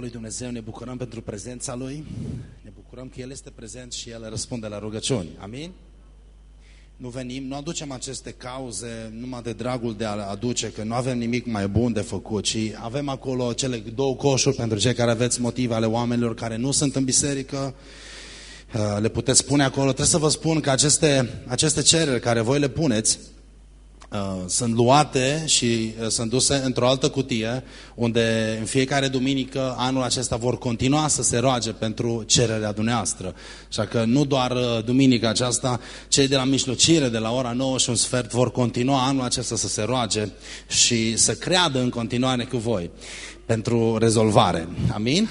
lui Dumnezeu, ne bucurăm pentru prezența Lui, ne bucurăm că El este prezent și El răspunde la rugăciuni. Amin? Nu venim, nu aducem aceste cauze numai de dragul de a aduce, că nu avem nimic mai bun de făcut, ci avem acolo cele două coșuri pentru cei care aveți motive ale oamenilor care nu sunt în biserică, uh, le puteți pune acolo. Trebuie să vă spun că aceste, aceste cereri care voi le puneți, Uh, sunt luate și uh, sunt duse într-o altă cutie, unde în fiecare duminică anul acesta vor continua să se roage pentru cererea dumneavoastră. Așa că nu doar uh, duminica aceasta, cei de la mijlocire, de la ora 9 și un sfert, vor continua anul acesta să se roage și să creadă în continuare cu voi pentru rezolvare. Amin?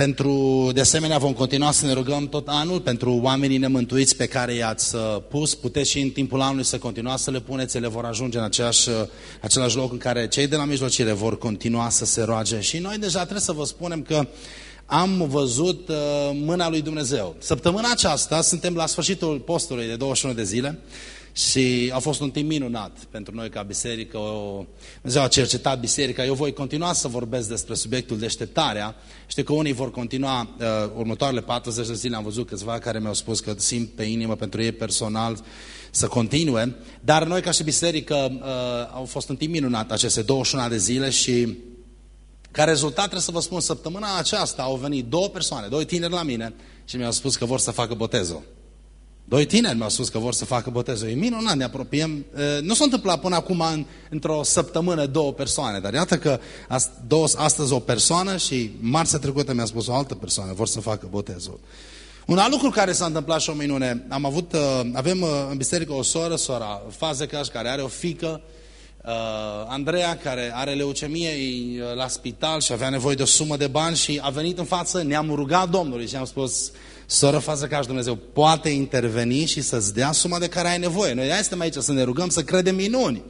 Pentru, de asemenea, vom continua să ne rugăm tot anul pentru oamenii nemântuiți pe care i-ați uh, pus. Puteți și în timpul anului să continuați să le puneți, ele vor ajunge în aceeași, uh, același loc în care cei de la mijlocire vor continua să se roage. Și noi deja trebuie să vă spunem că am văzut uh, mâna lui Dumnezeu. Săptămâna aceasta suntem la sfârșitul postului de 21 de zile și a fost un timp minunat pentru noi ca biserică. O, Dumnezeu a cercetat biserica. Eu voi continua să vorbesc despre subiectul deșteptarea. Știu că unii vor continua uh, următoarele 40 de zile. Am văzut câțiva care mi-au spus că simt pe inimă pentru ei personal să continue. Dar noi ca și biserică uh, au fost un timp minunat aceste 21 de zile și ca rezultat trebuie să vă spun, săptămâna aceasta au venit două persoane, doi tineri la mine și mi-au spus că vor să facă botezul. Doi tineri mi-au spus că vor să facă botezul. E minunat, ne apropiem. Nu s-a întâmplat până acum în, într-o săptămână două persoane, dar iată că astăzi o persoană și marțea trecută mi-a spus o altă persoană, vor să facă botezul. Un alt lucru care s-a întâmplat și o minune, am avut, avem în biserică o soră, sora Fazecaș, care are o fică, Andreea, care are leucemie, e la spital și avea nevoie de o sumă de bani și a venit în față, ne-am rugat Domnului și am spus, Soră, față ca și Dumnezeu poate interveni și să-ți dea suma de care ai nevoie. Noi aia suntem aici să ne rugăm să credem minuni.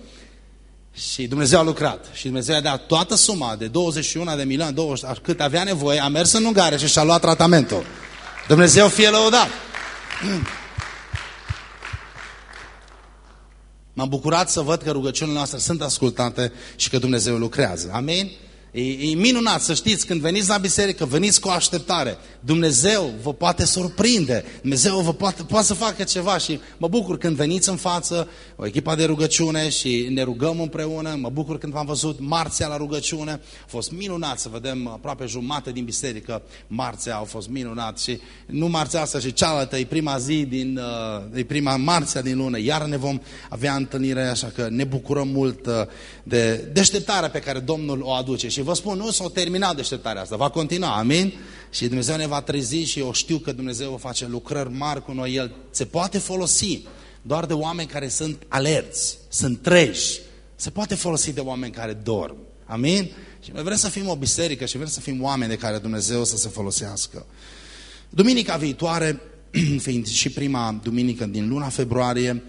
Și Dumnezeu a lucrat. Și Dumnezeu a dat toată suma de 21 de milioane, 20, cât avea nevoie, a mers în Ungaria și și-a luat tratamentul. Dumnezeu fie lăudat. M-am bucurat să văd că rugăciunile noastre sunt ascultate și că Dumnezeu lucrează. Amin? E, e minunat să știți, când veniți la biserică, veniți cu așteptare. Dumnezeu vă poate surprinde, Dumnezeu vă poate, poate să facă ceva și mă bucur când veniți în față, o echipă de rugăciune și ne rugăm împreună. Mă bucur când v-am văzut marțea la rugăciune. A fost minunat să vedem aproape jumate din biserică. Marțea au fost minunat și nu marțea asta și cealaltă, e prima zi din, uh, e prima marțea din lună. Iar ne vom avea întâlnire, așa că ne bucurăm mult uh, de deșteptarea pe care Domnul o aduce. Și vă spun, nu s-a terminat deșteptarea asta, va continua, amin? Și Dumnezeu ne va trezi și eu știu că Dumnezeu va face lucrări mari cu noi. El se poate folosi doar de oameni care sunt alerți, sunt treji. Se poate folosi de oameni care dorm. Amin? Și noi vrem să fim o biserică și vrem să fim oameni de care Dumnezeu să se folosească. Duminica viitoare, fiind și prima duminică din luna februarie,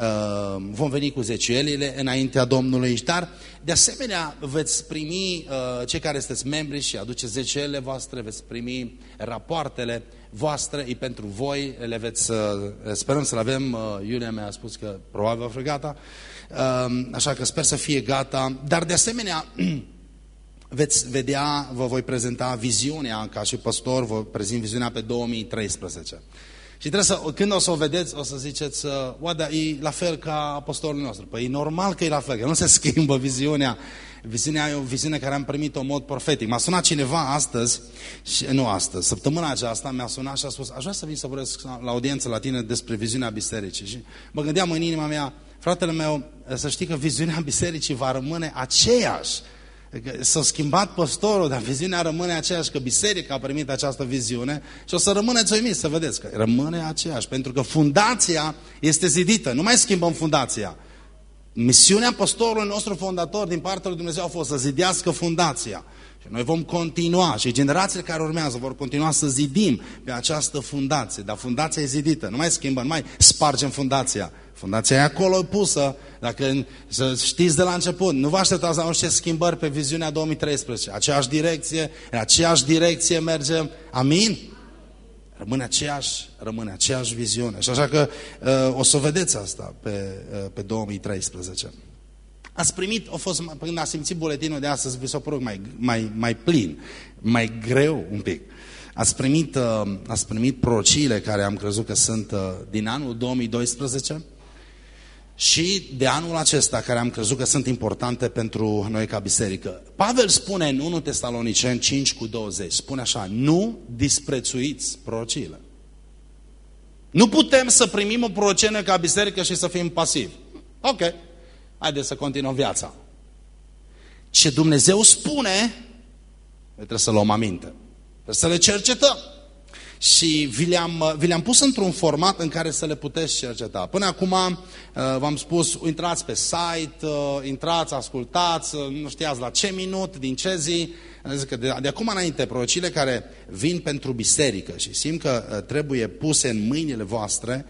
uh, vom veni cu zeciuielile înaintea Domnului, dar de asemenea veți primi, uh, cei care sunteți membri și aduceți zeciuielile voastre, veți primi rapoartele voastre, e pentru voi, le veți, uh, sperăm să le avem, Iulia mi-a spus că probabil va fi gata, așa că sper să fie gata, dar de asemenea veți vedea, vă voi prezenta viziunea ca și pastor, vă prezint viziunea pe 2013. Și trebuie să, când o să o vedeți, o să ziceți, oada, e la fel ca apostolul nostru. Păi e normal că e la fel, că nu se schimbă viziunea. Viziunea e o viziune care am primit-o în mod profetic. M-a sunat cineva astăzi, și, nu astăzi, săptămâna aceasta mi-a sunat și a spus, aș vrea să vin să vorbesc la audiență la tine despre viziunea bisericii. Și mă gândeam în inima mea, fratele meu, să știi că viziunea bisericii va rămâne aceeași S-a schimbat păstorul, dar viziunea rămâne aceeași, că biserica a primit această viziune și o să rămâneți uimiți să vedeți că rămâne aceeași, pentru că fundația este zidită, nu mai schimbăm fundația. Misiunea păstorului nostru fondator din partea lui Dumnezeu a fost să zidească fundația. Și noi vom continua și generațiile care urmează vor continua să zidim pe această fundație, dar fundația e zidită, nu mai schimbăm, nu mai spargem fundația. Fundația e acolo pusă, dacă să știți de la început, nu vă așteptați la orice schimbări pe viziunea 2013. Aceeași direcție, în aceeași direcție mergem. Amin? Rămâne aceeași, rămâne aceeași viziune. Și așa că uh, o să vedeți asta pe, uh, pe 2013. Ați primit, a fost, când a simțit buletinul de astăzi, vi s-a părut mai, mai, mai plin, mai greu un pic. Ați primit, uh, ați primit prorociile care am crezut că sunt uh, din anul 2012 și de anul acesta care am crezut că sunt importante pentru noi ca biserică. Pavel spune în 1 Tesaloniceni 5 cu 20, spune așa, nu disprețuiți prorociile. Nu putem să primim o prorocenă ca biserică și să fim pasivi. Ok, haideți să continuăm viața. Ce Dumnezeu spune, trebuie să luăm aminte. Trebuie să le cercetăm. Și vi le-am vi le pus într-un format în care să le puteți cerceta. Până acum uh, v-am spus, intrați pe site, uh, intrați, ascultați, uh, nu știați la ce minut, din ce zi. Zic că de, de acum înainte, prorocile care vin pentru biserică și simt că trebuie puse în mâinile voastre,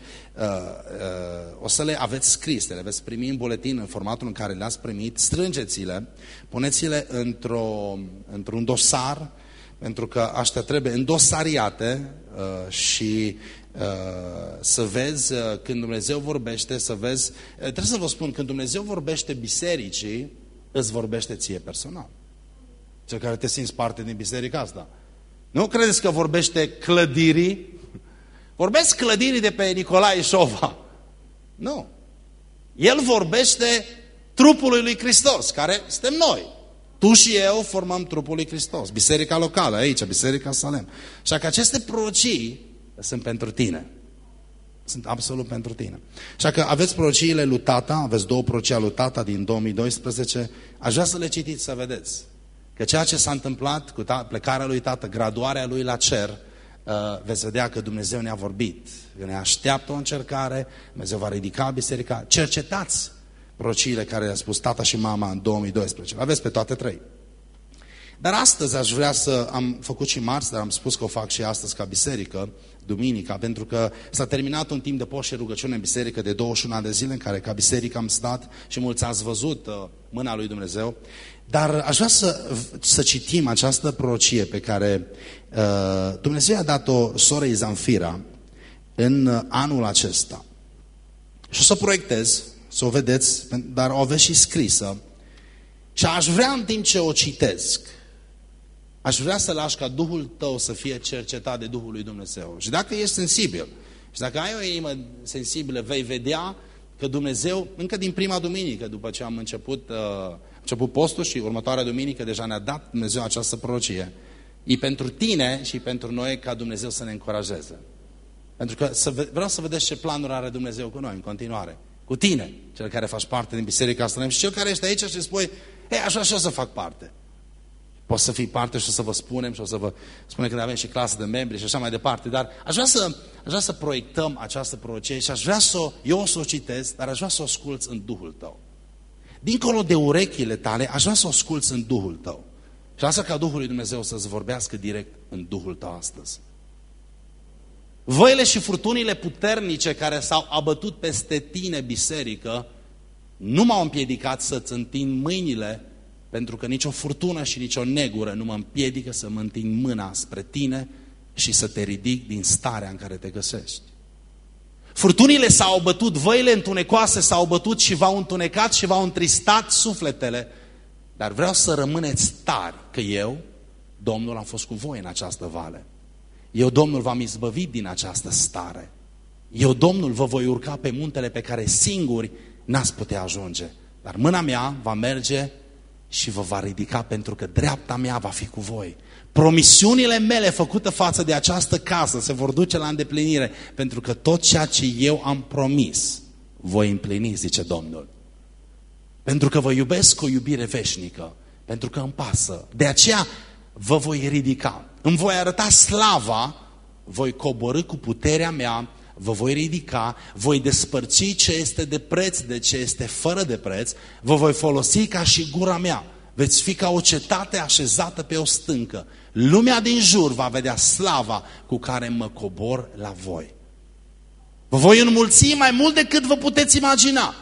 o să le aveți scrise, le veți primi în buletin în formatul în care le-ați primit, strângeți-le, puneți-le într-un într dosar, pentru că aștia trebuie îndosariate uh, și uh, să vezi uh, când Dumnezeu vorbește, să vezi, uh, trebuie să vă spun, când Dumnezeu vorbește bisericii, îți vorbește ție personal. Cel care te simți parte din biserica asta. Nu credeți că vorbește clădirii? Vorbesc clădirii de pe Nicolae Șova. Nu. El vorbește trupului lui Hristos, care suntem noi. Tu și eu formăm trupul lui Hristos. Biserica locală, aici, Biserica Salem. Așa că aceste prorocii sunt pentru tine. Sunt absolut pentru tine. Așa că aveți prorociile lui Tata, aveți două prorocii lui Tata din 2012. Aș vrea să le citiți, să vedeți. Că ceea ce s-a întâmplat cu plecarea lui Tată, graduarea lui la cer, uh, veți vedea că Dumnezeu ne-a vorbit. Ne așteaptă o încercare, Dumnezeu va ridica biserica. Cercetați prorociile care le-a spus tata și mama în 2012. Le aveți pe toate trei. Dar astăzi aș vrea să, am făcut și marți, dar am spus că o fac și astăzi ca biserică, duminica, pentru că s-a terminat un timp de post și rugăciune în biserică de 21 de zile în care ca biserică am stat și mulți ați văzut uh, mâna lui Dumnezeu. Dar aș vrea să, să citim această prorocie pe care uh, Dumnezeu a dat-o sorei Zanfira în uh, anul acesta. Și o să proiectez să o vedeți, dar o aveți și scrisă. Și aș vrea în timp ce o citesc, aș vrea să lași ca Duhul tău să fie cercetat de Duhul lui Dumnezeu. Și dacă ești sensibil, și dacă ai o inimă sensibilă, vei vedea că Dumnezeu, încă din prima duminică, după ce am început, uh, început postul și următoarea duminică, deja ne-a dat Dumnezeu această prorocie. E pentru tine și pentru noi ca Dumnezeu să ne încurajeze. Pentru că să, vreau să vedeți ce planuri are Dumnezeu cu noi în continuare cu tine, cel care faci parte din Biserica asta, și cel care ești aici și spui, hei, așa și o să fac parte. Poți să fii parte și o să vă spunem și o să vă spunem când avem și clasă de membri și așa mai departe, dar aș vrea să, aș vrea să proiectăm această prorocie și aș vrea să, eu o să o citesc, dar aș vrea să o asculți în Duhul tău. Dincolo de urechile tale, aș vrea să o asculți în Duhul tău. Și asta ca Duhul lui Dumnezeu să-ți vorbească direct în Duhul tău astăzi. Văile și furtunile puternice care s-au abătut peste tine, biserică, nu m-au împiedicat să-ți întind mâinile, pentru că nicio furtună și nicio negură nu mă împiedică să mă întind mâna spre tine și să te ridic din starea în care te găsești. Furtunile s-au bătut, văile întunecoase s-au bătut și v-au întunecat și v-au întristat sufletele, dar vreau să rămâneți tari că eu, Domnul, am fost cu voi în această vale. Eu, Domnul, v-am izbăvit din această stare. Eu, Domnul, vă voi urca pe muntele pe care singuri n-ați putea ajunge. Dar mâna mea va merge și vă va ridica pentru că dreapta mea va fi cu voi. Promisiunile mele făcute față de această casă se vor duce la îndeplinire pentru că tot ceea ce eu am promis voi împlini, zice Domnul. Pentru că vă iubesc cu o iubire veșnică, pentru că îmi pasă. De aceea vă voi ridica. Îmi voi arăta slava, voi coborâ cu puterea mea, vă voi ridica, voi despărți ce este de preț de ce este fără de preț, vă voi folosi ca și gura mea. Veți fi ca o cetate așezată pe o stâncă. Lumea din jur va vedea slava cu care mă cobor la voi. Vă voi înmulți mai mult decât vă puteți imagina.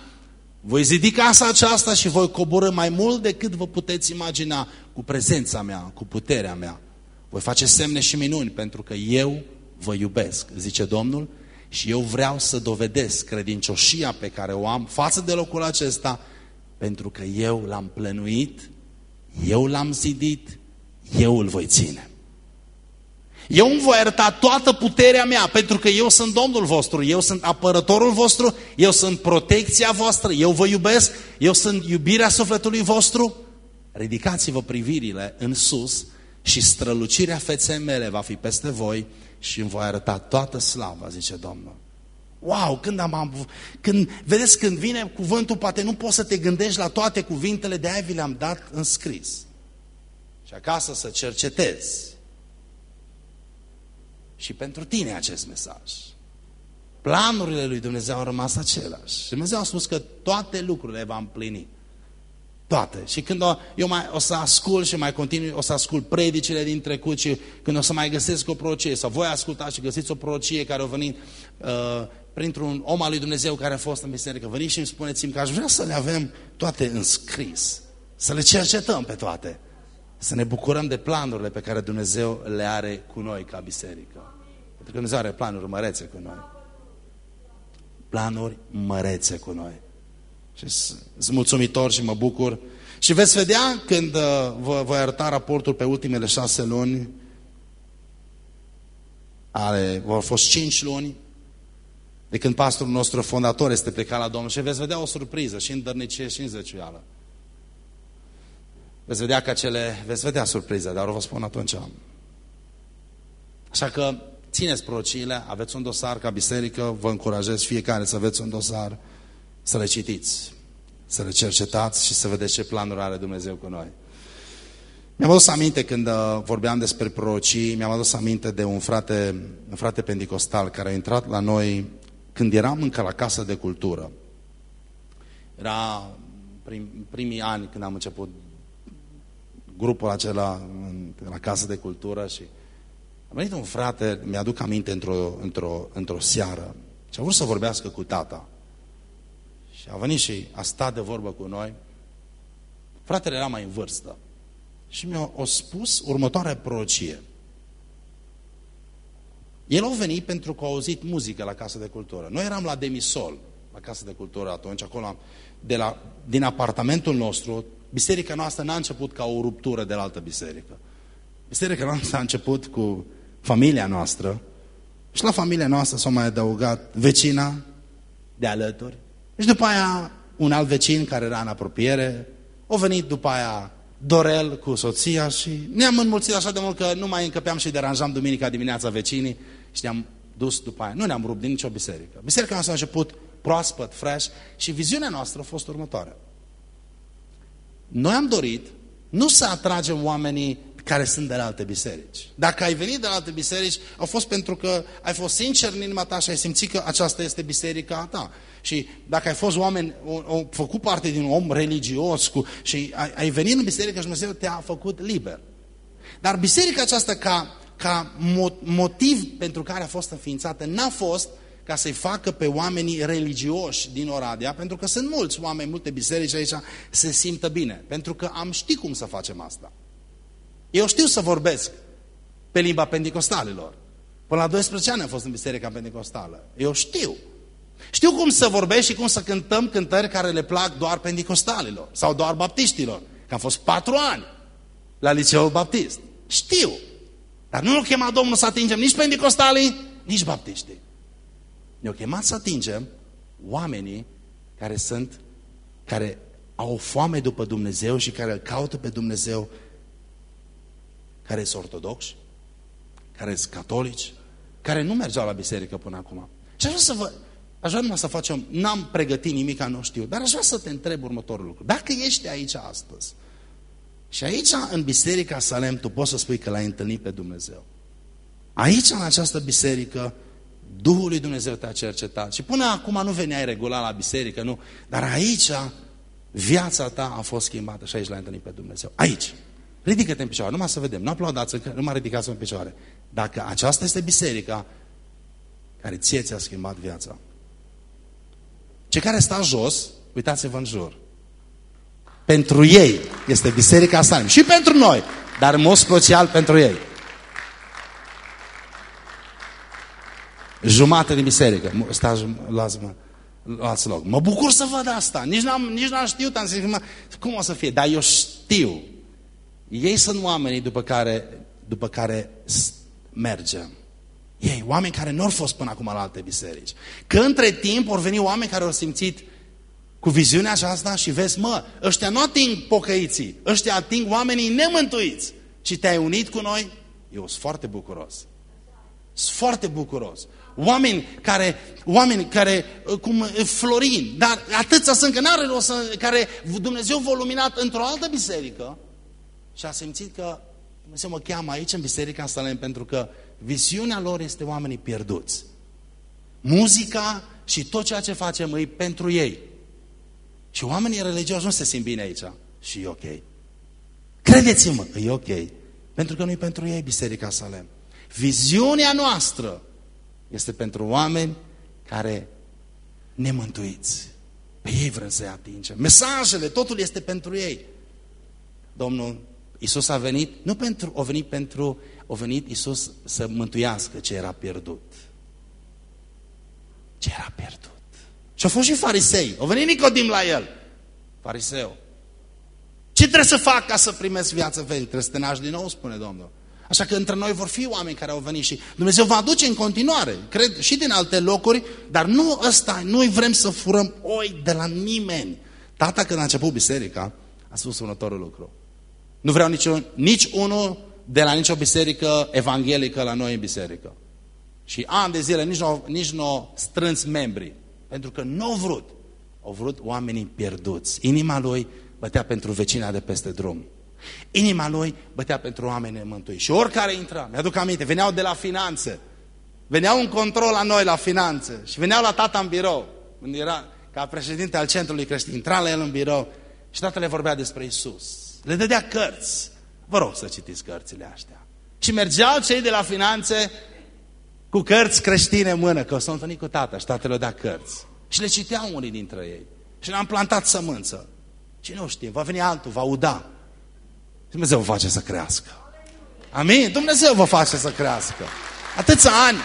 Voi zidi casa aceasta și voi coborâ mai mult decât vă puteți imagina cu prezența mea, cu puterea mea. Voi face semne și minuni pentru că eu vă iubesc, zice Domnul, și eu vreau să dovedesc credincioșia pe care o am față de locul acesta Pentru că eu l-am plănuit, eu l-am zidit, eu îl voi ține. Eu îmi voi ierta toată puterea mea, pentru că eu sunt Domnul vostru, eu sunt apărătorul vostru, eu sunt protecția voastră, eu vă iubesc, eu sunt iubirea sufletului vostru. Ridicați-vă privirile în sus și strălucirea feței mele va fi peste voi și îmi voi arăta toată slava, zice Domnul. Wow, când am, când, vedeți, când vine cuvântul, poate nu poți să te gândești la toate cuvintele, de aia vi le-am dat în scris. Și acasă să cercetezi. Și pentru tine acest mesaj. Planurile lui Dumnezeu au rămas același. Dumnezeu a spus că toate lucrurile va împlini. Toate. Și când o, eu mai, o să ascult și mai continui, o să ascult predicile din trecut și când o să mai găsesc o prorocie, sau voi ascultați și găsiți o prorocie care a venit uh, printr-un om al lui Dumnezeu care a fost în biserică, veniți și îmi spuneți că aș vrea să le avem toate înscris, să le cercetăm pe toate, să ne bucurăm de planurile pe care Dumnezeu le are cu noi ca biserică. Pentru că Dumnezeu are planuri mărețe cu noi. Planuri mărețe cu noi. Și sunt mulțumitor și mă bucur. Și veți vedea când uh, vă voi arăta raportul pe ultimele șase luni, ale, vor fost cinci luni, de când pastorul nostru fondator este plecat la Domnul și veți vedea o surpriză și în dărnicie și în zeciuială. Veți vedea că acele, veți vedea surprize, dar o vă spun atunci. Așa că țineți prociile, aveți un dosar ca biserică, vă încurajez fiecare să aveți un dosar, să le citiți, să le cercetați și să vedeți ce planuri are Dumnezeu cu noi. Mi-am adus aminte când uh, vorbeam despre prorocii, mi-am adus aminte de un frate, un frate pentecostal care a intrat la noi când eram încă la Casa de Cultură. Era prim, primii ani când am început grupul acela în, la Casa de Cultură și a venit un frate, mi-aduc aminte, într-o într -o, într -o seară și a vrut să vorbească cu tata. Și a venit și a stat de vorbă cu noi. Fratele era mai în vârstă. Și mi-a spus următoarea prorocie. El a venit pentru că a auzit muzică la Casa de Cultură. Noi eram la Demisol, la Casa de Cultură atunci, acolo, de la, din apartamentul nostru, biserica noastră n-a început ca o ruptură de la altă biserică. Biserica noastră a început cu familia noastră și la familia noastră s-a mai adăugat vecina de alături. Și după aia un alt vecin care era în apropiere, a venit după aia Dorel cu soția și ne-am înmulțit așa de mult că nu mai încăpeam și deranjam duminica dimineața vecinii și ne-am dus după aia. Nu ne-am rupt din nicio biserică. Biserica noastră a început proaspăt, fresh și viziunea noastră a fost următoarea. Noi am dorit nu să atragem oamenii care sunt de la alte biserici. Dacă ai venit de la alte biserici, a fost pentru că ai fost sincer în inima ta și ai simțit că aceasta este biserica ta. Și dacă ai fost oameni, o, o, făcut parte din un om religios cu, și ai, ai venit în biserică și Dumnezeu te-a făcut liber. Dar biserica aceasta ca, ca motiv pentru care a fost înființată n-a fost ca să-i facă pe oamenii religioși din Oradea, pentru că sunt mulți oameni, multe biserici aici, se simtă bine. Pentru că am ști cum să facem asta. Eu știu să vorbesc pe limba pentecostalilor. Până la 12 ani am fost în biserica pentecostală. Eu știu. Știu cum să vorbesc și cum să cântăm cântări care le plac doar pentecostalilor sau doar baptiștilor. Că am fost patru ani la liceul baptist. Știu. Dar nu l-a chemat Domnul să atingem nici pentecostalii, nici baptiștii. Ne-a chemat să atingem oamenii care sunt, care au foame după Dumnezeu și care îl caută pe Dumnezeu, care sunt ortodoxi, care sunt catolici, care nu mergeau la biserică până acum. Și aș vrea să vă, aș vrea numai să facem, n-am pregătit nimic, nu știu, dar aș vrea să te întreb următorul lucru. Dacă ești aici astăzi și aici în biserica Salem tu poți să spui că l-ai întâlnit pe Dumnezeu. Aici în această biserică Duhul lui Dumnezeu te-a cercetat. Și până acum nu veneai regulat la biserică, nu. Dar aici viața ta a fost schimbată și aici l-ai întâlnit pe Dumnezeu. Aici. Ridică-te în picioare, numai să vedem. Nu aplaudați, nu mai ridicați în picioare. Dacă aceasta este biserica care ție ți-a schimbat viața. Cei care stau jos, uitați-vă în jur. Pentru ei este biserica asta. Și pentru noi, dar în mod special pentru ei. Jumate din biserică. Stați, lasă-mă. luați loc. Mă bucur să văd asta. Nici n-am, nici n-am știut, am zis, mă, cum o să fie? Dar eu știu. Ei sunt oamenii după care, după care mergem. Ei, oameni care nu au fost până acum la alte biserici. Că între timp vor veni oameni care au simțit cu viziunea aceasta și vezi, mă, ăștia nu ating pocăiții, ăștia ating oamenii nemântuiți. Și te-ai unit cu noi? Eu sunt foarte bucuros. Sunt foarte bucuros. Oameni care, oameni care, cum Florin, dar atâția sunt că n-are rost să, care Dumnezeu v-a luminat într-o altă biserică și a simțit că Dumnezeu mă cheamă aici în biserica Salem pentru că visiunea lor este oamenii pierduți. Muzica și tot ceea ce facem e pentru ei. Și oamenii religioși nu se simt bine aici. Și e ok. Credeți-mă, e ok. Pentru că nu e pentru ei Biserica Salem. Viziunea noastră este pentru oameni care nemântuiți. Pe ei vrem să-i atingem. Mesajele, totul este pentru ei. Domnul Isus a venit, nu pentru, a venit pentru, a venit Isus să mântuiască ce era pierdut. Ce era pierdut. Și au fost și farisei. Au venit Nicodim la el. Fariseu. Ce trebuie să fac ca să primesc viață veche? Trebuie să te naști din nou, spune Domnul. Așa că între noi vor fi oameni care au venit și Dumnezeu va aduce în continuare, cred, și din alte locuri, dar nu ăsta, noi vrem să furăm oi de la nimeni. Tata când a început biserica, a spus următorul lucru. Nu vreau nici, nici unul de la nicio biserică evanghelică la noi în biserică. Și ani de zile nici nu, nici nu strâns membri. Pentru că nu au vrut. Au vrut oamenii pierduți. Inima lui bătea pentru vecina de peste drum. Inima lui bătea pentru oamenii mântui. Și oricare intra, mi-aduc aminte, veneau de la finanțe. Veneau în control la noi la finanțe. Și veneau la tata în birou. Când era ca președinte al centrului creștin. Intra la el în birou și tatăl vorbea despre Isus. Le dădea cărți. Vă rog să citiți cărțile astea. Și mergeau cei de la finanțe cu cărți creștine în mână, că s-au întâlnit cu tata și tatăl le dea cărți. Și le citeau unii dintre ei. Și le-am plantat sămânță. Și nu știe, va veni altul, va uda. Dumnezeu vă face să crească. Amin? Dumnezeu vă face să crească. Atâția ani.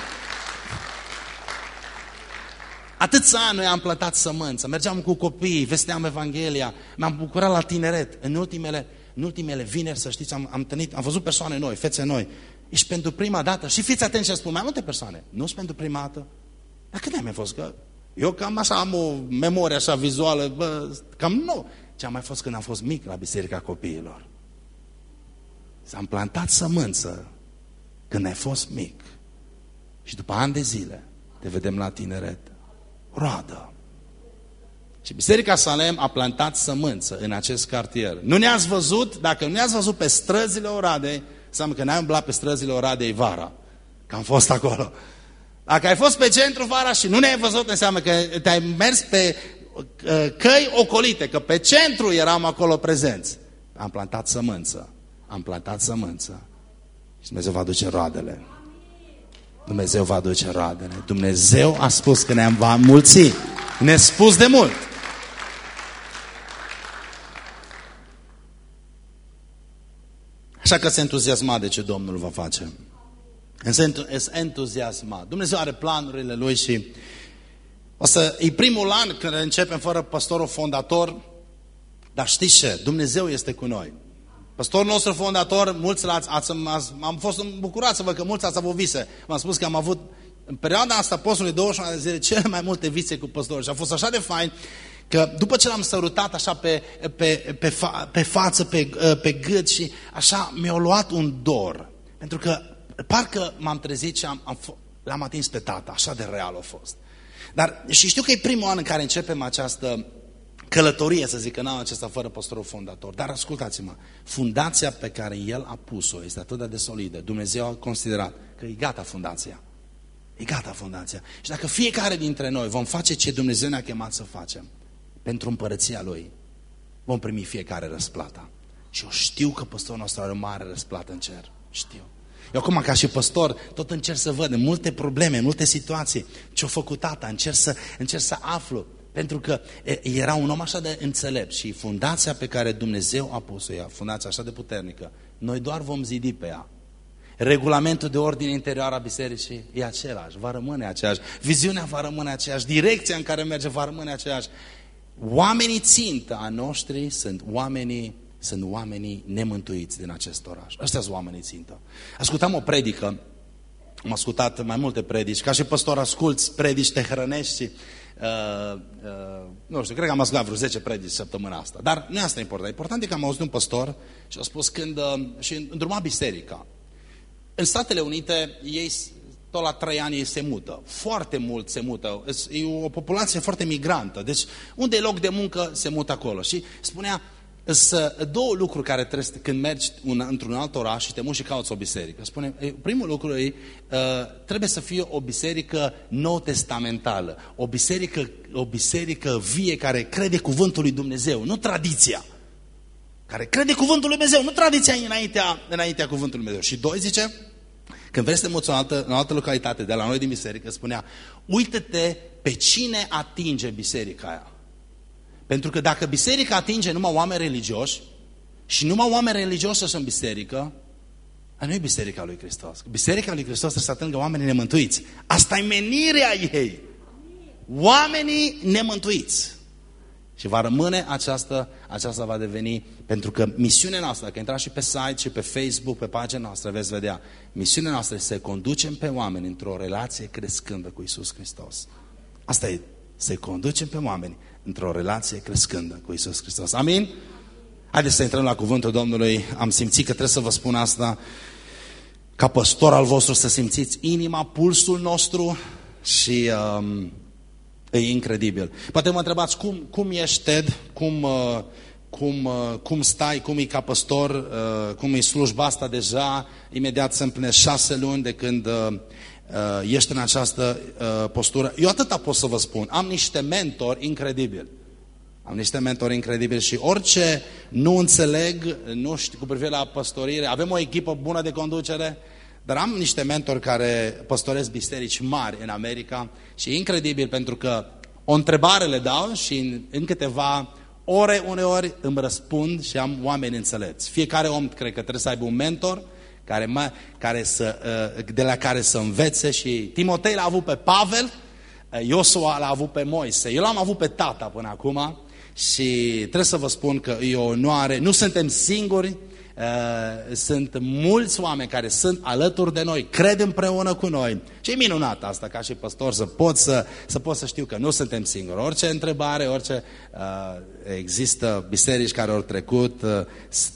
Atâția ani noi am plantat sămânță. Mergeam cu copiii, vesteam Evanghelia. M-am bucurat la tineret. În ultimele, în ultimele vineri, să știți, am, am, tănit, am văzut persoane noi, fețe noi. Ești pentru prima dată. Și fiți atenți ce spun mai multe persoane. Nu sunt pentru prima dată. Dar când ai mai fost? Că eu cam așa am o memorie așa vizuală, bă, cam nu. Ce am mai fost când am fost mic la Biserica Copiilor. S-am plantat sămânță când ai fost mic. Și după ani de zile te vedem la tineret. Roadă. Și Biserica Salem a plantat sămânță în acest cartier. Nu ne-ați văzut, dacă nu ne-ați văzut pe străzile Oradei, înseamnă că n-ai umblat pe străzile Oradei vara. Că am fost acolo. Dacă ai fost pe centru vara și nu ne-ai văzut, înseamnă că te-ai mers pe uh, căi ocolite, că pe centru eram acolo prezenți. Am plantat sămânță. Am plantat sămânță. Și Dumnezeu va duce roadele. Dumnezeu va duce roadele. Dumnezeu a spus că ne-am va mulți. Ne spus de mult. Așa că se entuziasma de ce Domnul va face. Sunt entuziasmat. Dumnezeu are planurile Lui și o să, e primul an când începem fără pastorul fondator, dar știți ce? Dumnezeu este cu noi. Pastorul nostru fondator, mulți ați, ați, ați, am fost bucurat să văd că mulți ați avut vise. V-am spus că am avut în perioada asta postului 21 de zile cele mai multe vise cu pastorul și a fost așa de fain că după ce l-am sărutat așa pe, pe, pe, fa, pe față, pe, pe gât și așa mi-a luat un dor. Pentru că parcă m-am trezit și am, am, l-am atins pe tata, așa de real a fost. Dar și știu că e primul an în care începem această călătorie, să zic, în anul acesta fără pastorul fondator. Dar ascultați-mă, fundația pe care el a pus-o este atât de solidă. Dumnezeu a considerat că e gata fundația. E gata fundația. Și dacă fiecare dintre noi vom face ce Dumnezeu ne-a chemat să facem pentru împărăția Lui, vom primi fiecare răsplata. Și eu știu că păstorul nostru are o mare răsplată în cer. Știu. Eu acum, ca și păstor, tot încerc să văd în multe probleme, în multe situații, ce-a făcut tata, încerc să, încerc să aflu. Pentru că era un om așa de înțelept și fundația pe care Dumnezeu a pus-o ea, fundația așa de puternică, noi doar vom zidi pe ea. Regulamentul de ordine interioară a bisericii e același, va rămâne aceeași. Viziunea va rămâne aceeași, direcția în care merge va rămâne aceeași. Oamenii țintă a noștri sunt oamenii, sunt oamenii nemântuiți din acest oraș. Ăștia sunt oamenii țintă. Ascultam o predică, am ascultat mai multe predici, ca și păstor asculți predici, te hrănești și Uh, uh, nu știu, cred că am ascultat vreo 10 predici săptămâna asta. Dar nu e asta important. Important e că am auzit un păstor și a spus când, uh, și îndruma biserica. În Statele Unite, ei tot la trei ani ei se mută. Foarte mult se mută. E o populație foarte migrantă. Deci unde e loc de muncă, se mută acolo. Și spunea, sunt două lucruri care trebuie când mergi într-un alt oraș și te muți și cauți o biserică. Spune, primul lucru e, uh, trebuie să fie o biserică nou-testamentală, o biserică, o biserică vie care crede cuvântul lui Dumnezeu, nu tradiția. Care crede cuvântul lui Dumnezeu, nu tradiția înaintea, înaintea cuvântului lui Dumnezeu. Și doi zice, când vrei să te muți în altă, în altă localitate, de la noi din biserică, spunea, uită-te pe cine atinge biserica aia. Pentru că dacă biserica atinge numai oameni religioși și numai oameni religioși sunt biserică, nu e biserica lui Hristos. Biserica lui Hristos trebuie să atingă oamenii nemântuiți. Asta e menirea ei. Oamenii nemântuiți. Și va rămâne aceasta, aceasta va deveni, pentru că misiunea noastră, dacă intrați și pe site și pe Facebook, pe pagina noastră, veți vedea, misiunea noastră este să conducem pe oameni într-o relație crescândă cu Isus Hristos. Asta e, să conducem pe oameni într-o relație crescândă cu Isus Hristos. Amin? Haideți să intrăm la cuvântul Domnului. Am simțit că trebuie să vă spun asta ca păstor al vostru să simțiți inima, pulsul nostru și um, e incredibil. Poate mă întrebați cum, cum ești Ted, cum, uh, cum, uh, cum stai, cum e ca păstor, uh, cum e slujba asta deja, imediat se împlinesc șase luni de când uh, Uh, ești în această uh, postură. Eu atâta pot să vă spun. Am niște mentori incredibili. Am niște mentori incredibili și orice nu înțeleg, nu știu, cu privire la păstorire, avem o echipă bună de conducere, dar am niște mentori care păstoresc biserici mari în America și e incredibil pentru că o întrebare le dau și în, în câteva ore uneori îmi răspund și am oameni înțelepți. Fiecare om cred că trebuie să aibă un mentor care, mă, care să, uh, de la care să învețe și Timotei l-a avut pe Pavel, uh, Iosua l-a avut pe Moise. Eu l-am avut pe tata până acum și trebuie să vă spun că e o onoare. Nu suntem singuri, Uh, sunt mulți oameni care sunt alături de noi, cred împreună cu noi. Și e minunat asta ca și păstor să pot să, să pot să știu că nu suntem singuri. Orice întrebare, orice uh, există biserici care au trecut, uh,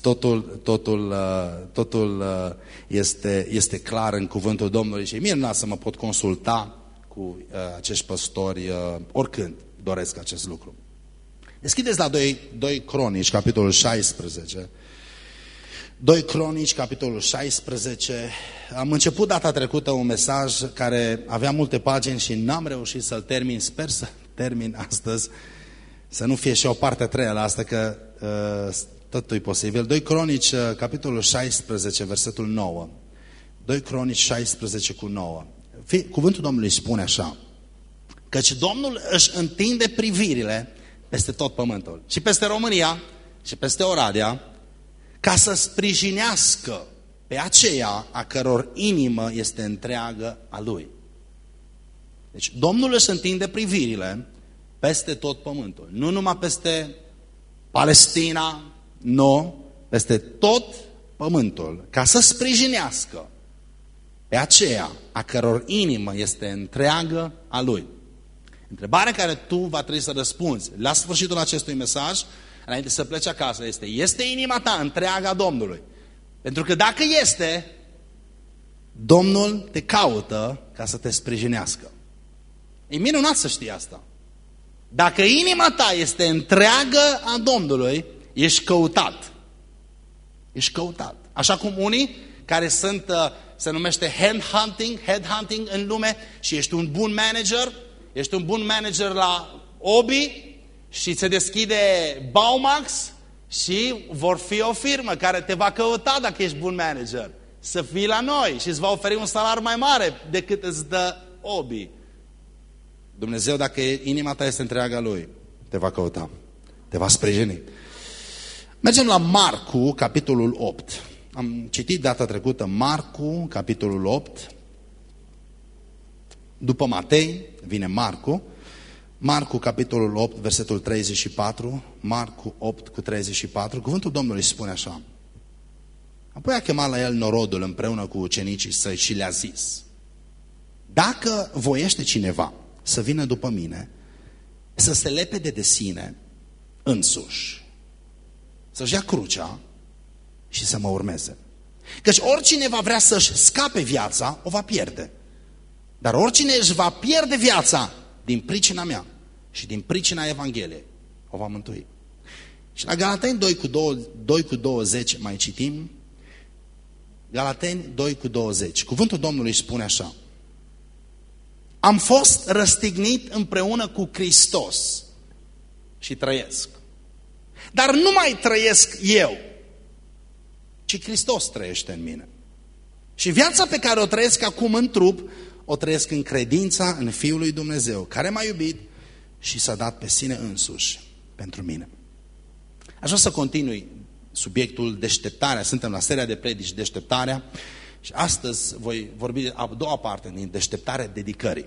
totul, totul, uh, totul uh, este, este clar în cuvântul Domnului și e minunat să mă pot consulta cu uh, acești păstori uh, oricând doresc acest lucru. Deschideți la 2, 2 Cronici, capitolul 16. 2 Cronici, capitolul 16. Am început data trecută un mesaj care avea multe pagini și n-am reușit să-l termin. Sper să termin astăzi, să nu fie și o parte a treia la asta, că uh, totul e posibil. 2 Cronici, uh, capitolul 16, versetul 9. 2 Cronici 16 cu 9. Fii, cuvântul Domnului spune așa, căci Domnul își întinde privirile peste tot pământul și peste România și peste Oradea, ca să sprijinească pe aceea a căror inimă este întreagă a Lui. Deci Domnul își întinde privirile peste tot pământul. Nu numai peste Palestina, nu, peste tot pământul, ca să sprijinească pe aceea a căror inimă este întreagă a Lui. Întrebarea care tu va trebui să răspunzi la sfârșitul acestui mesaj înainte să pleci acasă este, este inima ta întreaga Domnului? Pentru că dacă este, Domnul te caută ca să te sprijinească. E minunat să știi asta. Dacă inima ta este întreagă a Domnului, ești căutat. Ești căutat. Așa cum unii care sunt, uh, se numește hand hunting, head hunting în lume și ești un bun manager, ești un bun manager la Obi, și se deschide Baumax și vor fi o firmă care te va căuta dacă ești bun manager. Să fii la noi și îți va oferi un salar mai mare decât îți dă obi. Dumnezeu, dacă inima ta este întreaga Lui, te va căuta, te va sprijini. Mergem la Marcu, capitolul 8. Am citit data trecută Marcu, capitolul 8. După Matei vine Marcu. Marcu, capitolul 8, versetul 34. Marcu 8 cu 34. Cuvântul Domnului spune așa. Apoi a chemat la el norodul împreună cu ucenicii săi și le-a zis. Dacă voiește cineva să vină după mine, să se lepede de sine însuși, să-și ia crucea și să mă urmeze. Căci oricine va vrea să-și scape viața, o va pierde. Dar oricine își va pierde viața din pricina mea și din pricina Evangheliei, o va mântui. Și la Galateni 2 cu, 2, 2 cu 20 mai citim, Galateni 2 cu 20. Cuvântul Domnului spune așa. Am fost răstignit împreună cu Hristos și trăiesc. Dar nu mai trăiesc eu, ci Hristos trăiește în mine. Și viața pe care o trăiesc acum în trup, o trăiesc în credința în Fiul lui Dumnezeu, care m-a iubit și s-a dat pe sine însuși pentru mine. Aș vrea să continui subiectul deșteptarea. Suntem la seria de predici deșteptarea și astăzi voi vorbi a doua parte din deșteptarea dedicării.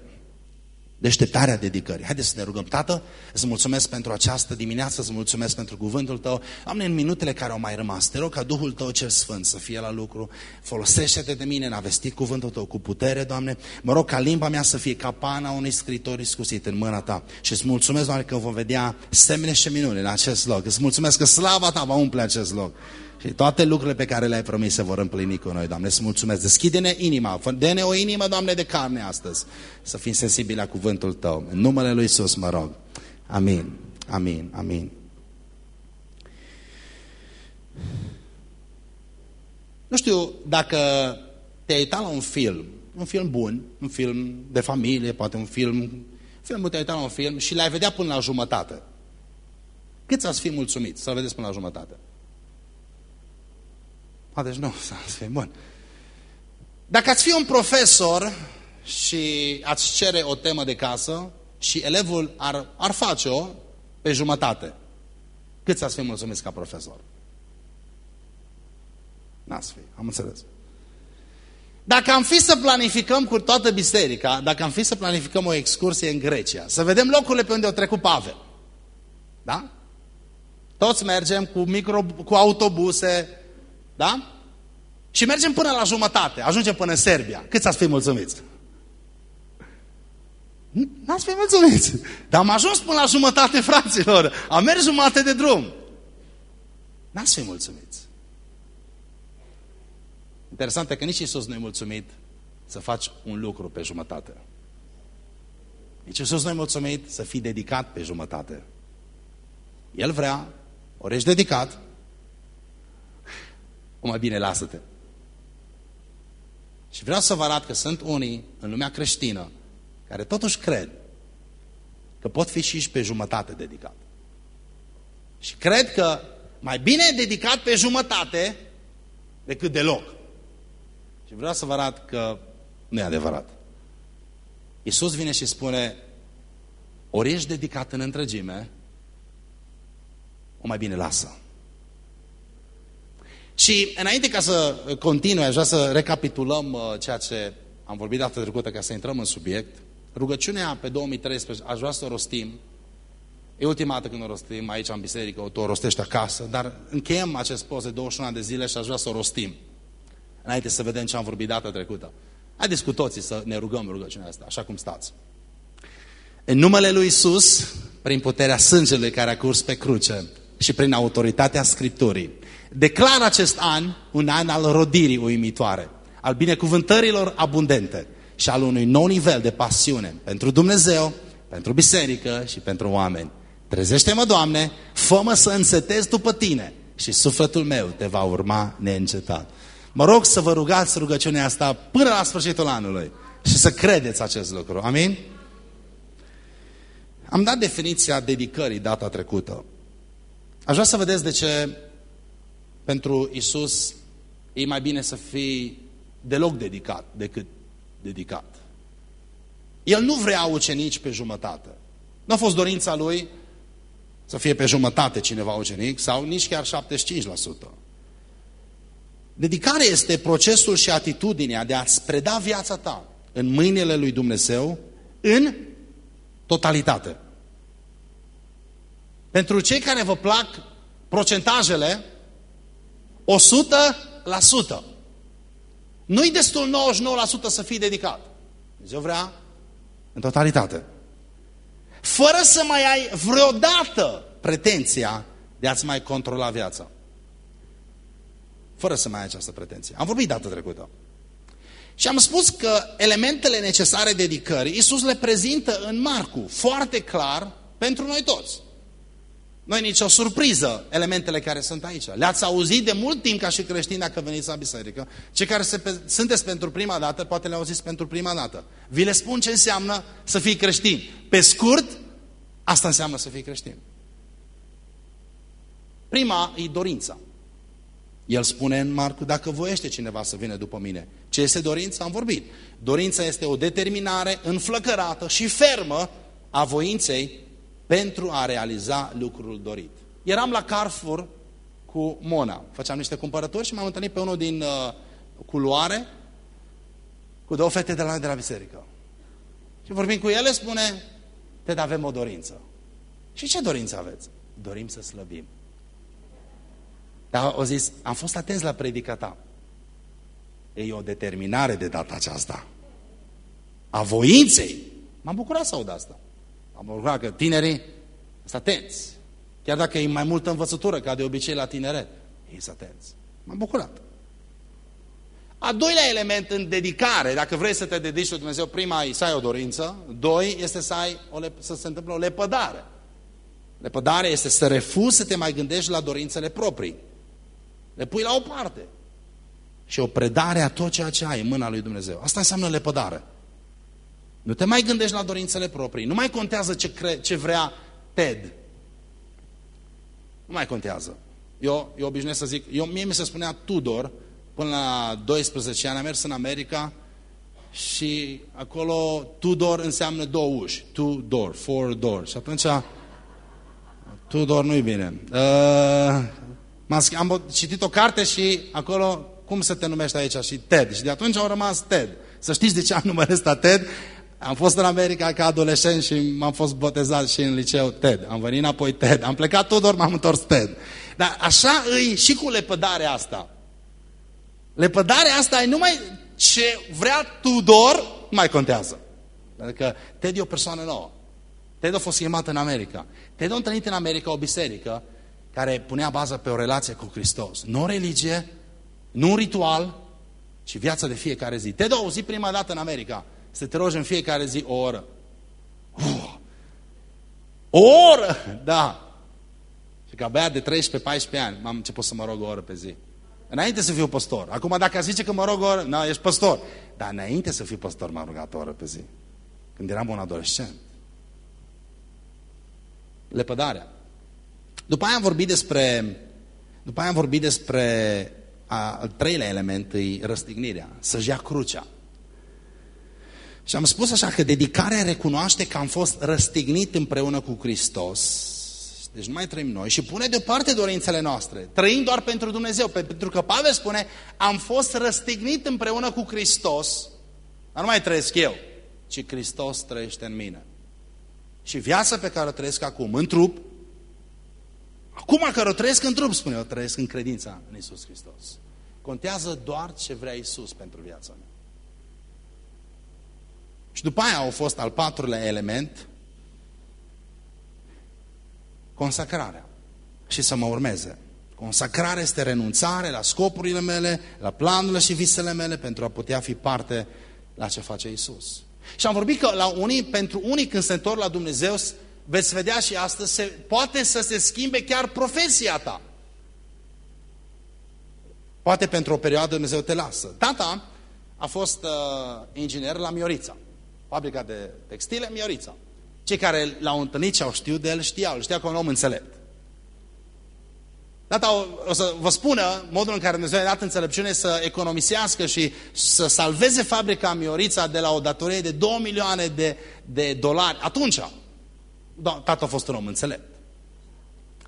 Deșteptarea dedicării. Haideți să ne rugăm. Tată, îți mulțumesc pentru această dimineață, îți mulțumesc pentru cuvântul Tău. Doamne, în minutele care au mai rămas, te rog ca Duhul Tău cel Sfânt să fie la lucru. Folosește-te de mine în a vesti cuvântul Tău cu putere, Doamne. Mă rog ca limba mea să fie ca pana unui scritor iscusit în mâna Ta. Și îți mulțumesc, Doamne, că vom vedea semne și minuni în acest loc. Îți mulțumesc că slava Ta va umple acest loc. Și toate lucrurile pe care le-ai promis se vor împlini cu noi, Doamne. Îți mulțumesc. Deschide-ne inima. Dă-ne o inimă, Doamne, de carne astăzi. Să fim sensibili la cuvântul Tău. În numele Lui Iisus, mă rog. Amin. Amin. Amin. Nu știu dacă te-ai uitat la un film, un film bun, un film de familie, poate un film, film te-ai uitat la un film și l-ai vedea până la jumătate. Cât ați fi mulțumit să-l vedeți până la jumătate? A, deci nu, să fie bun. Dacă ați fi un profesor și ați cere o temă de casă și elevul ar, ar face-o pe jumătate, cât ați fi mulțumiți ca profesor? N-ați fi, am înțeles. Dacă am fi să planificăm cu toată biserica, dacă am fi să planificăm o excursie în Grecia, să vedem locurile pe unde au trecut Pavel, da? Toți mergem cu, micro, cu autobuse, da? Și mergem până la jumătate, ajungem până în Serbia. Cât ați fi mulțumiți? N-ați fi mulțumiți. Dar am ajuns până la jumătate, fraților. Am mers jumătate de drum. N-ați fi mulțumiți. Interesant e că nici Iisus nu-i mulțumit să faci un lucru pe jumătate. Nici Iisus nu-i mulțumit să fii dedicat pe jumătate. El vrea, ori ești dedicat, o mai bine lasă-te. Și vreau să vă arăt că sunt unii în lumea creștină care totuși cred că pot fi și pe jumătate dedicat. Și cred că mai bine e dedicat pe jumătate decât deloc. Și vreau să vă arăt că nu e adevărat. Iisus vine și spune, ori ești dedicat în întregime, o mai bine lasă. Și înainte ca să continui, aș vrea să recapitulăm uh, ceea ce am vorbit data trecută ca să intrăm în subiect. Rugăciunea pe 2013, aș vrea să o rostim. E ultima dată când o rostim aici în biserică, o tu o rostești acasă, dar încheiem acest post de 21 de zile și aș vrea să o rostim. Înainte să vedem ce am vorbit data trecută. Haideți cu toții să ne rugăm rugăciunea asta, așa cum stați. În numele lui Isus, prin puterea sângelui care a curs pe cruce și prin autoritatea Scripturii, declar acest an un an al rodirii uimitoare, al binecuvântărilor abundente și al unui nou nivel de pasiune pentru Dumnezeu, pentru biserică și pentru oameni. Trezește-mă, Doamne, fă-mă să însetez după Tine și sufletul meu te va urma neîncetat. Mă rog să vă rugați rugăciunea asta până la sfârșitul anului și să credeți acest lucru. Amin? Am dat definiția dedicării data trecută. Aș vrea să vedeți de ce pentru Isus e mai bine să fii deloc dedicat decât dedicat. El nu vrea ucenici pe jumătate. Nu a fost dorința lui să fie pe jumătate cineva ucenic sau nici chiar 75%. Dedicare este procesul și atitudinea de a-ți preda viața ta în mâinile lui Dumnezeu în totalitate. Pentru cei care vă plac procentajele, 100%. Nu-i destul 99% să fii dedicat. Dumnezeu vrea în totalitate. Fără să mai ai vreodată pretenția de a-ți mai controla viața. Fără să mai ai această pretenție. Am vorbit data trecută. Și am spus că elementele necesare dedicării, Iisus le prezintă în Marcu, foarte clar, pentru noi toți. Nu e nicio surpriză elementele care sunt aici. Le-ați auzit de mult timp ca și creștini dacă veniți la biserică. Cei care se pe, sunteți pentru prima dată, poate le auziți pentru prima dată. Vi le spun ce înseamnă să fii creștin. Pe scurt, asta înseamnă să fii creștin. Prima e dorința. El spune în Marcu, dacă voiește cineva să vină după mine. Ce este dorința? Am vorbit. Dorința este o determinare înflăcărată și fermă a voinței pentru a realiza lucrul dorit. Eram la Carrefour cu Mona. Făceam niște cumpărături și m-am întâlnit pe unul din uh, culoare cu două fete de la, de la biserică. Și vorbim cu ele, spune, te avem o dorință. Și ce dorință aveți? Dorim să slăbim. Dar au zis, am fost atenți la predica ta. E o determinare de data aceasta. A voinței. M-am bucurat să aud asta. Am bucurat că tinerii sunt atenți. Chiar dacă e mai multă învățătură, ca de obicei la tineret, ei sunt atenți. M-am bucurat. A doilea element în dedicare, dacă vrei să te dedici lui Dumnezeu, prima e să ai o dorință, doi este să, ai o să se întâmple o lepădare. Lepădare este să refuzi să te mai gândești la dorințele proprii. Le pui la o parte. Și o predare a tot ceea ce ai în mâna lui Dumnezeu. Asta înseamnă lepădare. Nu te mai gândești la dorințele proprii. Nu mai contează ce, cre ce vrea Ted. Nu mai contează. Eu, eu obișnuiesc să zic, eu, mie mi se spunea Tudor, până la 12 ani am mers în America și acolo Tudor înseamnă două uși. Two door, four door. Și atunci Tudor nu-i bine. Uh, am citit o carte și acolo, cum se te numește aici? Și Ted. Și de atunci au rămas Ted. Să știți de ce am numărul ăsta Ted? Am fost în America ca adolescent și m-am fost botezat și în liceu TED. Am venit înapoi TED. Am plecat Tudor, m-am întors TED. Dar așa îi și cu lepădarea asta. Lepădarea asta e numai ce vrea Tudor, nu mai contează. Pentru că Ted e o persoană nouă. Ted a fost chemat în America. Ted a întâlnit în America o biserică care punea bază pe o relație cu Hristos. Nu o religie, nu un ritual, ci viața de fiecare zi. Ted a auzit prima dată în America să te rogi în fiecare zi o oră. Uh, o oră! Da! Și ca băiat de 13-14 ani m-am început să mă rog o oră pe zi. Înainte să fiu pastor. Acum dacă zice că mă rog o oră, nu, ești pastor. Dar înainte să fiu pastor m-am rugat o oră pe zi. Când eram un adolescent. Lepădarea. După aia am vorbit despre după aia am vorbit despre a, al treilea element, e răstignirea, să-și ia crucea. Și am spus așa că dedicarea recunoaște că am fost răstignit împreună cu Hristos. Deci nu mai trăim noi și pune deoparte dorințele noastre. Trăim doar pentru Dumnezeu. Pentru că Pavel spune, am fost răstignit împreună cu Hristos. Dar nu mai trăiesc eu, ci Hristos trăiește în mine. Și viața pe care o trăiesc acum, în trup, acum care o trăiesc în trup, spune, o trăiesc în credința în Isus Hristos. Contează doar ce vrea Isus pentru viața mea. Și după aia au fost al patrulea element, consacrarea. Și să mă urmeze. Consacrarea este renunțare la scopurile mele, la planurile și visele mele pentru a putea fi parte la ce face Isus. Și am vorbit că la unii, pentru unii când se întorc la Dumnezeu, veți vedea și astăzi, se, poate să se schimbe chiar profesia ta. Poate pentru o perioadă Dumnezeu te lasă. Tata a fost uh, inginer la Miorița fabrica de textile, Miorița. Cei care l-au întâlnit și au știut de el știau, îl știau că un om înțelept. Data o, o să vă spună modul în care Dumnezeu a dat înțelepciune să economisească și să salveze fabrica Miorița de la o datorie de 2 milioane de, de dolari. Atunci, da, tata a fost un om înțelept.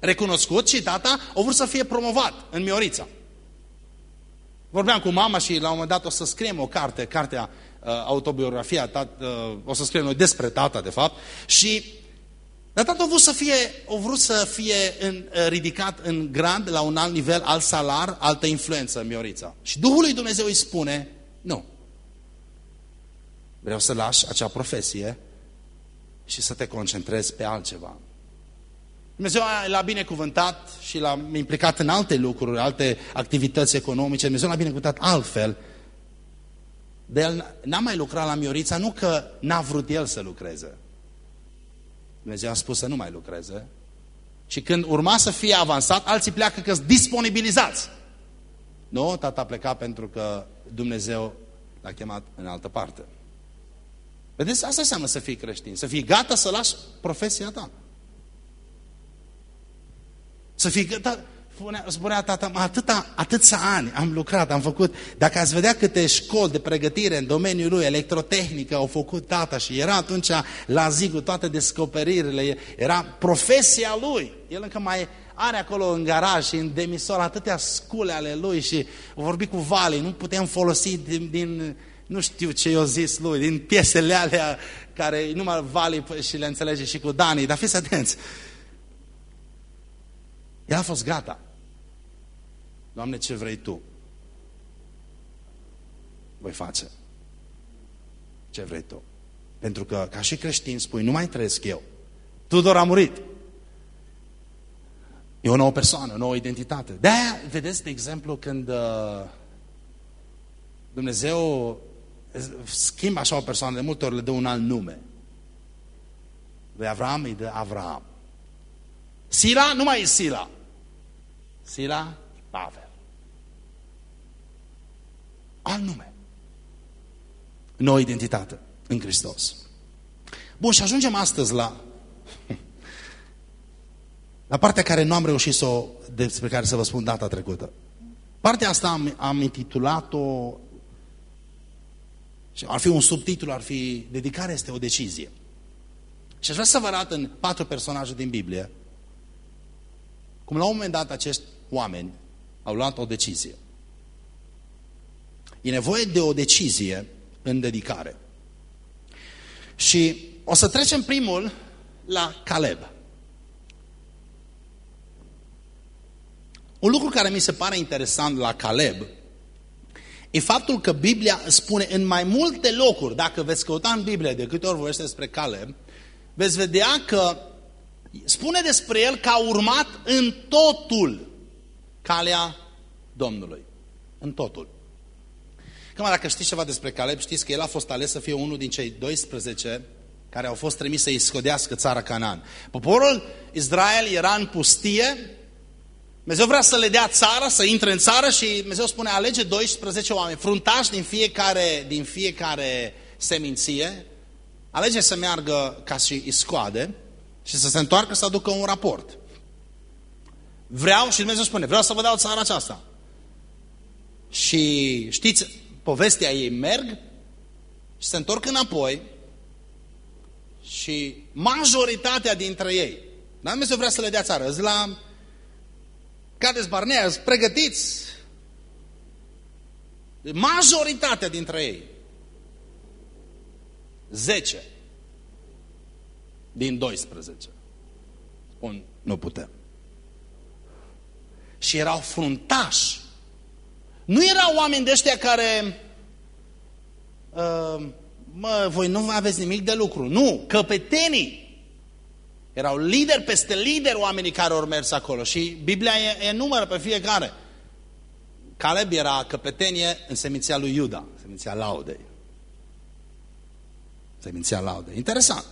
Recunoscut și tata a vrut să fie promovat în Miorița. Vorbeam cu mama și la un moment dat o să scriem o carte, cartea uh, autobiografia, tat, uh, o să scriem noi despre tata, de fapt, și dar tata a vrut să fie, a vrut să fie în, uh, ridicat în grad, la un alt nivel, alt salar, altă influență în Miorița. Și Duhul lui Dumnezeu îi spune, nu, vreau să lași acea profesie și să te concentrezi pe altceva. Dumnezeu l-a binecuvântat și l-a implicat în alte lucruri, alte activități economice. Dumnezeu l-a binecuvântat altfel. De el n-a mai lucrat la Miorița, nu că n-a vrut el să lucreze. Dumnezeu a spus să nu mai lucreze. Și când urma să fie avansat, alții pleacă că sunt disponibilizați. Nu, tata a plecat pentru că Dumnezeu l-a chemat în altă parte. Vedeți, asta înseamnă să fii creștin, să fii gata să lași profesia ta. Să fii gata, spunea, spunea tata, atâta, atâția ani am lucrat, am făcut, dacă ați vedea câte școli de pregătire în domeniul lui, electrotehnică, au făcut tata și era atunci la zi cu toate descoperirile, era profesia lui. El încă mai are acolo în garaj și în demisor atâtea scule ale lui și vorbi cu Vali, nu putem folosi din, din nu știu ce i-a zis lui, din piesele alea care numai Vali și le înțelege și cu Dani, dar fiți atenți. El a fost gata. Doamne, ce vrei Tu? Voi face. Ce vrei Tu? Pentru că, ca și creștin, spui, nu mai trăiesc eu. Tudor a murit. E o nouă persoană, o nouă identitate. De-aia, vedeți, de exemplu, când uh, Dumnezeu schimbă așa o persoană, de multe ori le dă un alt nume. Lui Avram îi dă Avram. Sila nu mai e Sila. Sila Pavel. Alt nume. Nouă identitate în Hristos. Bun, și ajungem astăzi la la partea care nu am reușit să o, despre care să vă spun data trecută. Partea asta am, am intitulat-o și ar fi un subtitlu, ar fi Dedicarea este o decizie. Și aș vrea să vă arăt în patru personaje din Biblie cum la un moment dat acești oameni au luat o decizie. E nevoie de o decizie în dedicare. Și o să trecem primul la Caleb. Un lucru care mi se pare interesant la Caleb e faptul că Biblia spune în mai multe locuri, dacă veți căuta în Biblie de câte ori vorbește despre Caleb, veți vedea că spune despre el că a urmat în totul calea Domnului. În totul. Cam dacă știți ceva despre Caleb, știți că el a fost ales să fie unul din cei 12 care au fost trimis să-i scodească țara Canaan. Poporul Israel era în pustie, Dumnezeu vrea să le dea țara, să intre în țară și Dumnezeu spune alege 12 oameni, fruntași din fiecare, din fiecare seminție, alege să meargă ca și iscoade și să se întoarcă să aducă un raport. Vreau, și Dumnezeu spune, vreau să vă dau țara aceasta. Și știți, povestea ei merg și se întorc înapoi și majoritatea dintre ei, dar Dumnezeu vrea să le dea țară, îți la Cades Barnea, îți pregătiți majoritatea dintre ei 10 din 12 spun nu putem și erau fruntași. Nu erau oameni de ăștia care, uh, mă, voi nu aveți nimic de lucru. Nu, căpetenii. Erau lideri peste lideri oamenii care au mers acolo și Biblia e, e numără pe fiecare. Caleb era căpetenie în seminția lui Iuda, seminția Laudei. Seminția Laudei. Interesant.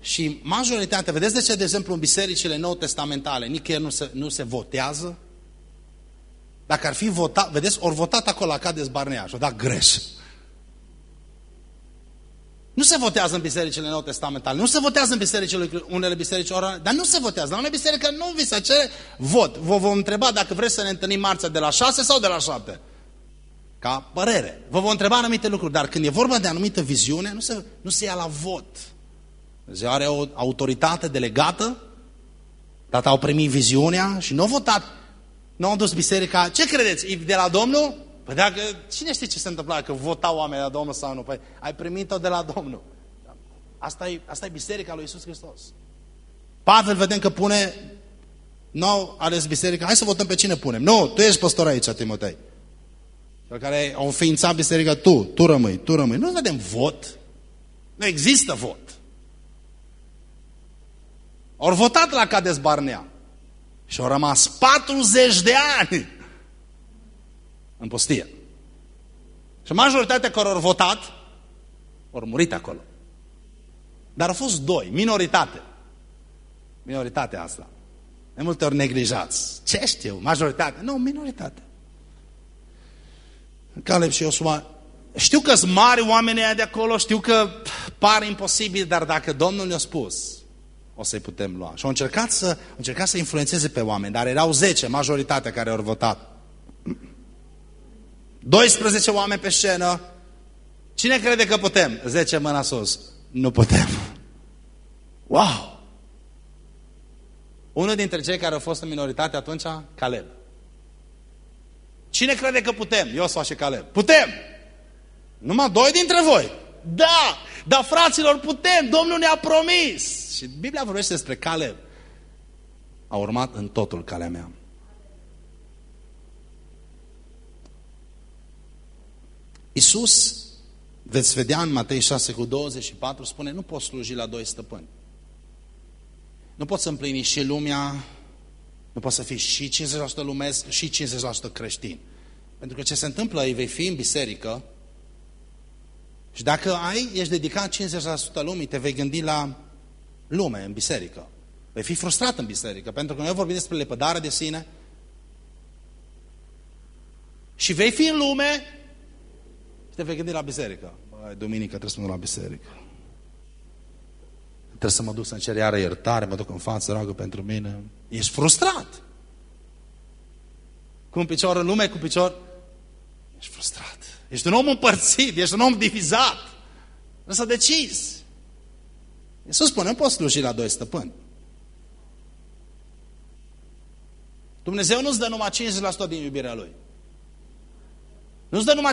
Și majoritatea, vedeți de ce, de exemplu, în bisericile nou testamentale nicăieri nu se, nu se votează? Dacă ar fi votat, vedeți, ori votat acolo la Cades Barneaș și o dat greș. Nu se votează în bisericile nou testamentale, nu se votează în bisericile, unele biserici orale, dar nu se votează. La unele biserică nu vi se cere vot. Vă vom întreba dacă vreți să ne întâlnim marțea de la 6 sau de la 7. Ca părere. Vă vom întreba anumite lucruri, dar când e vorba de anumită viziune, nu se, nu se ia la vot. Dumnezeu are o autoritate delegată, tata au primit viziunea și nu au votat Nu au dus biserica. Ce credeți? E de la Domnul? Păi dacă, cine știe ce se întâmpla? Că votau oameni la Domnul sau nu? Păi ai primit-o de la Domnul. Asta e, asta e biserica lui Isus Hristos. Pavel vedem că pune, nu au ales biserica, hai să votăm pe cine punem. Nu, tu ești pastor aici, Timotei. Cel care au înființat biserica, tu, tu rămâi, tu rămâi. Nu vedem vot. Nu există vot. Au votat la Cades Barnea. Și au rămas 40 de ani în postie. Și majoritatea care au votat, au murit acolo. Dar au fost doi, minoritate. Minoritatea asta. De multe ori neglijați. Ce știu? Majoritate? Nu, minoritate. Caleb și Iosua. Știu că sunt mari oamenii de acolo, știu că pare imposibil, dar dacă Domnul ne-a spus, o să-i putem lua. Și au încercat să, au încercat să influențeze pe oameni, dar erau 10, majoritatea care au votat. 12 oameni pe scenă. Cine crede că putem? 10 mâna sus. Nu putem. Wow! Unul dintre cei care au fost în minoritate atunci, Caleb. Cine crede că putem? Iosua și Caleb. Putem! Numai doi dintre voi. Da! Dar fraților, putem! Domnul ne-a promis! Și Biblia vorbește despre Caleb. A urmat în totul calea mea. Iisus, veți vedea în Matei 6 cu 24, spune, nu poți sluji la doi stăpâni. Nu poți să împlini și lumea, nu poți să fii și 50% lumesc și 50% creștin. Pentru că ce se întâmplă, îi vei fi în biserică și dacă ai, ești dedicat 50% lumii, te vei gândi la lume în biserică. Vei fi frustrat în biserică, pentru că noi vorbim despre lepădare de sine și vei fi în lume și te vei gândi la biserică. Băi, duminică trebuie să mă duc la biserică. Trebuie să mă duc să-mi cer iară iertare, mă duc în față, roagă pentru mine. Ești frustrat. Cu un picior în lume, cu picior... Ești frustrat. Ești un om împărțit, ești un om divizat. Trebuie să decizi. Iisus spune, nu poți sluji la doi stăpâni. Dumnezeu nu-ți dă numai 50% din iubirea Lui. Nu-ți dă numai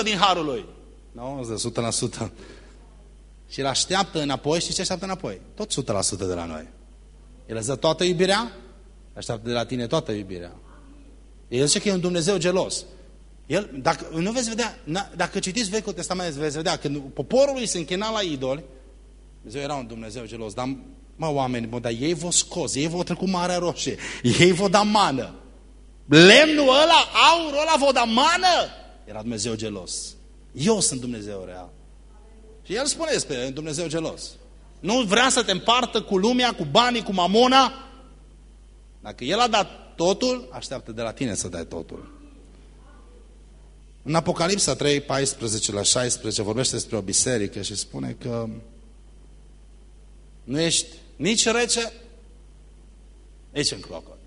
50% din harul Lui. Nu, îți dă 100%. Și îl așteaptă înapoi și ce așteaptă înapoi? Tot 100% de la noi. El îți dă toată iubirea, așteaptă de la tine toată iubirea. El zice că e un Dumnezeu gelos. El, dacă, nu veți vedea, na, dacă citiți Vechiul Testament, veți vedea, când poporul lui se închina la idoli, Dumnezeu era un Dumnezeu gelos, dar, mă, oameni, mă, dar ei vă scos, ei vă trecut Marea Roșie, ei vă da mană. Lemnul ăla, aurul ăla vă da mană. Era Dumnezeu gelos. Eu sunt Dumnezeu real. Și el spune despre Dumnezeu gelos. Nu vrea să te împartă cu lumea, cu banii, cu mamona. Dacă El a dat totul, așteaptă de la tine să dai totul. În Apocalipsa 3, 14 la 16 vorbește despre o biserică și spune că nu ești nici rece, nici în clocot.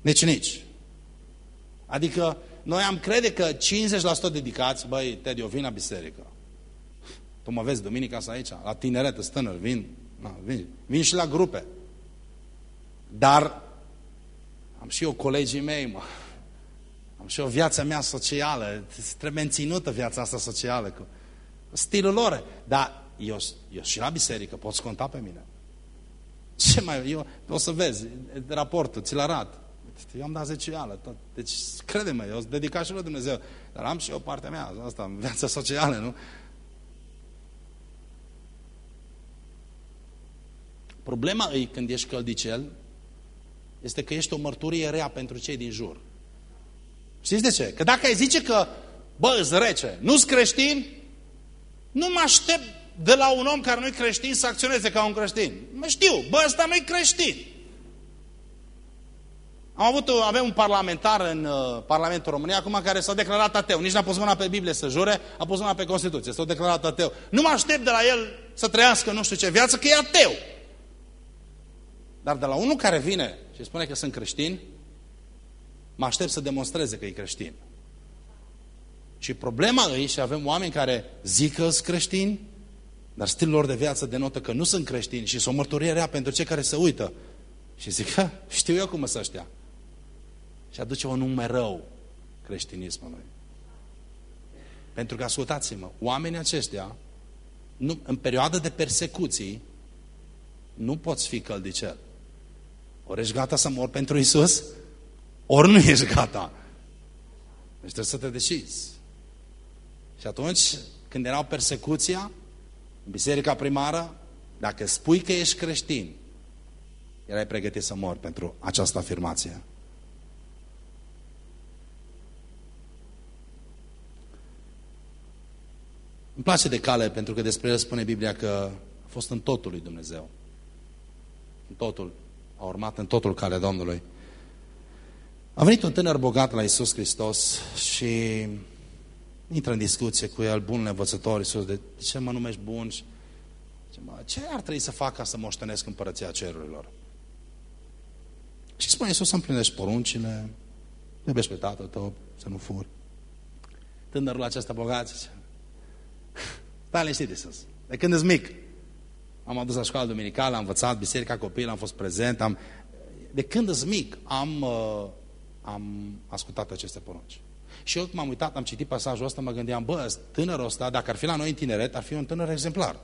Nici, nici. Adică noi am crede că 50% dedicați, băi, Ted, eu vin la biserică. Tu mă vezi duminica asta aici, la tineret, stânăr, vin, na, vin, vin și la grupe. Dar am și eu colegii mei, mă. Am și o viața mea socială, trebuie menținută viața asta socială cu stilul lor. Dar eu, eu și la biserică, poți conta pe mine. Ce mai, eu, o să vezi, raportul, ți-l arat. Eu am dat zecială. Tot. Deci, crede-mă, eu sunt dedicat și lui Dumnezeu. Dar am și o partea mea, asta, în viața socială, nu? Problema e când ești căldicel, este că ești o mărturie rea pentru cei din jur. Știți de ce? Că dacă ai zice că, bă, îți rece, nu-ți creștin, nu mă aștept de la un om care nu-i creștin să acționeze ca un creștin. Mă știu, bă, ăsta nu-i creștin. Am avut, avem un parlamentar în uh, Parlamentul României acum care s-a declarat ateu. Nici n-a pus mâna pe Biblie să jure, a pus mâna pe Constituție. S-a declarat ateu. Nu mă aștept de la el să trăiască nu știu ce viață, că e ateu. Dar de la unul care vine și spune că sunt creștin, mă aștept să demonstreze că e creștin. Și problema e, și avem oameni care zic că sunt creștini, dar stilul lor de viață denotă că nu sunt creștini și sunt o mărturie rea pentru cei care se uită Și zic, știu eu cum să ăștia. Și aduce un nume rău creștinismului. Pentru că, ascultați-mă, oamenii aceștia, nu, în perioada de persecuții, nu poți fi căldicel. Ori ești gata să mor pentru Isus, ori nu ești gata. Deci trebuie să te decizi. Și atunci, când erau persecuția, în biserica primară, dacă spui că ești creștin, erai pregătit să mor pentru această afirmație. Îmi place de cale pentru că despre el spune Biblia că a fost în totul lui Dumnezeu. În totul. A urmat în totul calea Domnului. A venit un tânăr bogat la Isus Hristos și intră în discuție cu el, bun învățător, Iisus, de ce mă numești bun? Și, ce, mă, ce ar trebui să fac ca să moștenesc împărăția cerurilor? Și spune Iisus să împlinești poruncile, iubești pe tatăl tău, să nu furi. Tânărul acesta bogat zice, stai liniștit Iisus, de când ești mic, am adus la școală duminicală, am învățat biserica copil, am fost prezent, am... de când ești mic am, uh, am ascultat aceste porunci. Și eu m-am uitat, am citit pasajul ăsta, mă gândeam, bă, tânărul ăsta, dacă ar fi la noi în tineret, ar fi un tânăr exemplar.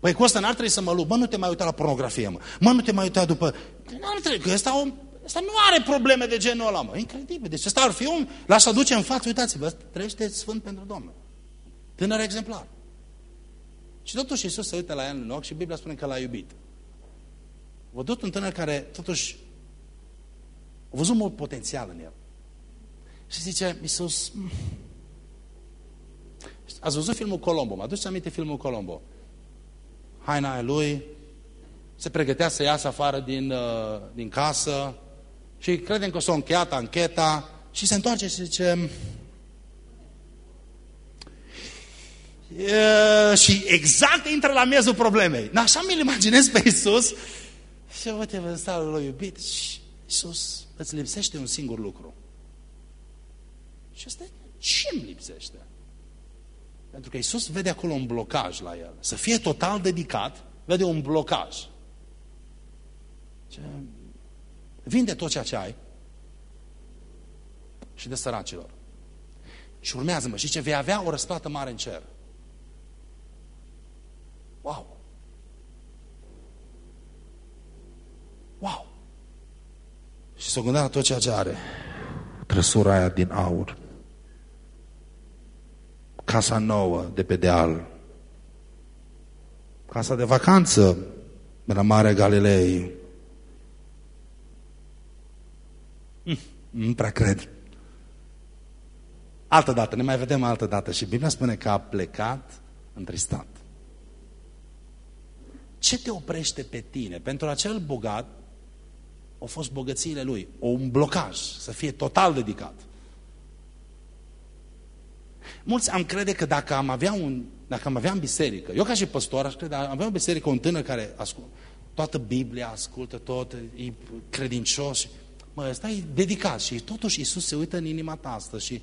Păi cu ăsta n-ar trebui să mă lupt. Mă, nu te mai uita la pornografie, mă. Mă, nu te mai uita după... Nu trebuie, că ăsta, om, ăsta nu are probleme de genul ăla, mă. Incredibil. Deci ăsta ar fi om, l-aș aduce în față, uitați-vă, trăiește sfânt pentru Domnul. Tânăr exemplar. Și totuși Iisus se uită la el în ochi și Biblia spune că l-a iubit. Vădut un tânăr care totuși a văzut mult potențial în el. Și zice, Iisus, ați văzut filmul Colombo? Mă aduceți aminte filmul Colombo? Haina aia lui, se pregătea să iasă afară din, uh, din casă și credem că s-a încheiat ancheta și se întoarce și zice e, și exact intră la miezul problemei. Na, așa mi-l imaginez pe Iisus și uite, vă stau lui iubit și Iisus îți lipsește un singur lucru. Și asta ce îmi lipsește? Pentru că Iisus vede acolo un blocaj la el. Să fie total dedicat, vede un blocaj. Ce... Vinde tot ceea ce ai și de săracilor. Și urmează-mă. Și ce vei avea o răsplată mare în cer. Wow! Wow! Și s-o gândea la tot ceea ce are. Trăsura aia din aur. Casa nouă de pe deal. Casa de vacanță de la Marea Galilei. Hm, nu prea cred. Altă dată, ne mai vedem altă dată. Și Biblia spune că a plecat întristat. Ce te oprește pe tine? Pentru acel bogat, au fost bogățiile lui, o un blocaj, să fie total dedicat. Mulți am crede că dacă am avea, un, dacă am avea în biserică, eu ca și păstor aș crede, am avea în biserică un tânăr care ascultă toată Biblia, ascultă tot, e credincios și, mă, ăsta e dedicat și totuși Iisus se uită în inima ta astăzi și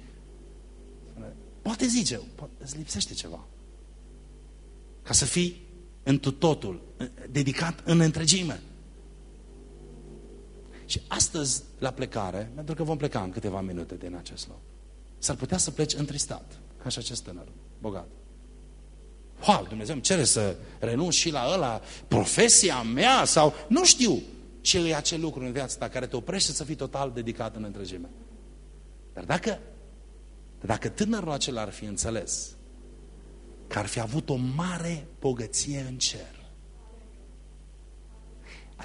poate zice, poate, îți lipsește ceva. Ca să fii întru totul, dedicat în întregime. Și astăzi, la plecare, pentru că vom pleca în câteva minute din acest loc, s-ar putea să pleci întristat, ca și acest tânăr, bogat. Wow, Dumnezeu îmi cere să renunț și la ăla, profesia mea sau nu știu ce e acel lucru în viața ta care te oprește să fii total dedicat în întregime. Dar dacă, dacă tânărul acela ar fi înțeles că ar fi avut o mare bogăție în cer,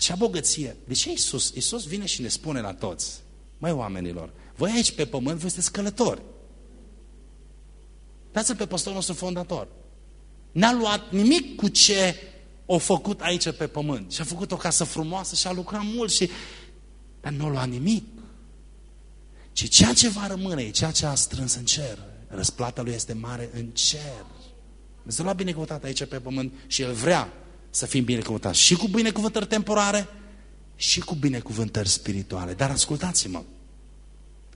acea bogăție. De ce Iisus? Iisus vine și ne spune la toți, măi oamenilor, voi aici pe pământ, voi sunteți călători. Dați-l pe păstorul nostru fondator. N-a luat nimic cu ce o făcut aici pe pământ. Și a făcut o casă frumoasă și a lucrat mult și... Dar nu a luat nimic. Ci ceea ce va rămâne e ceea ce a strâns în cer. Răsplata lui este mare în cer. Dumnezeu l-a binecuvântat aici pe pământ și El vrea să fim binecuvântați și cu binecuvântări temporare și cu binecuvântări spirituale. Dar ascultați-mă,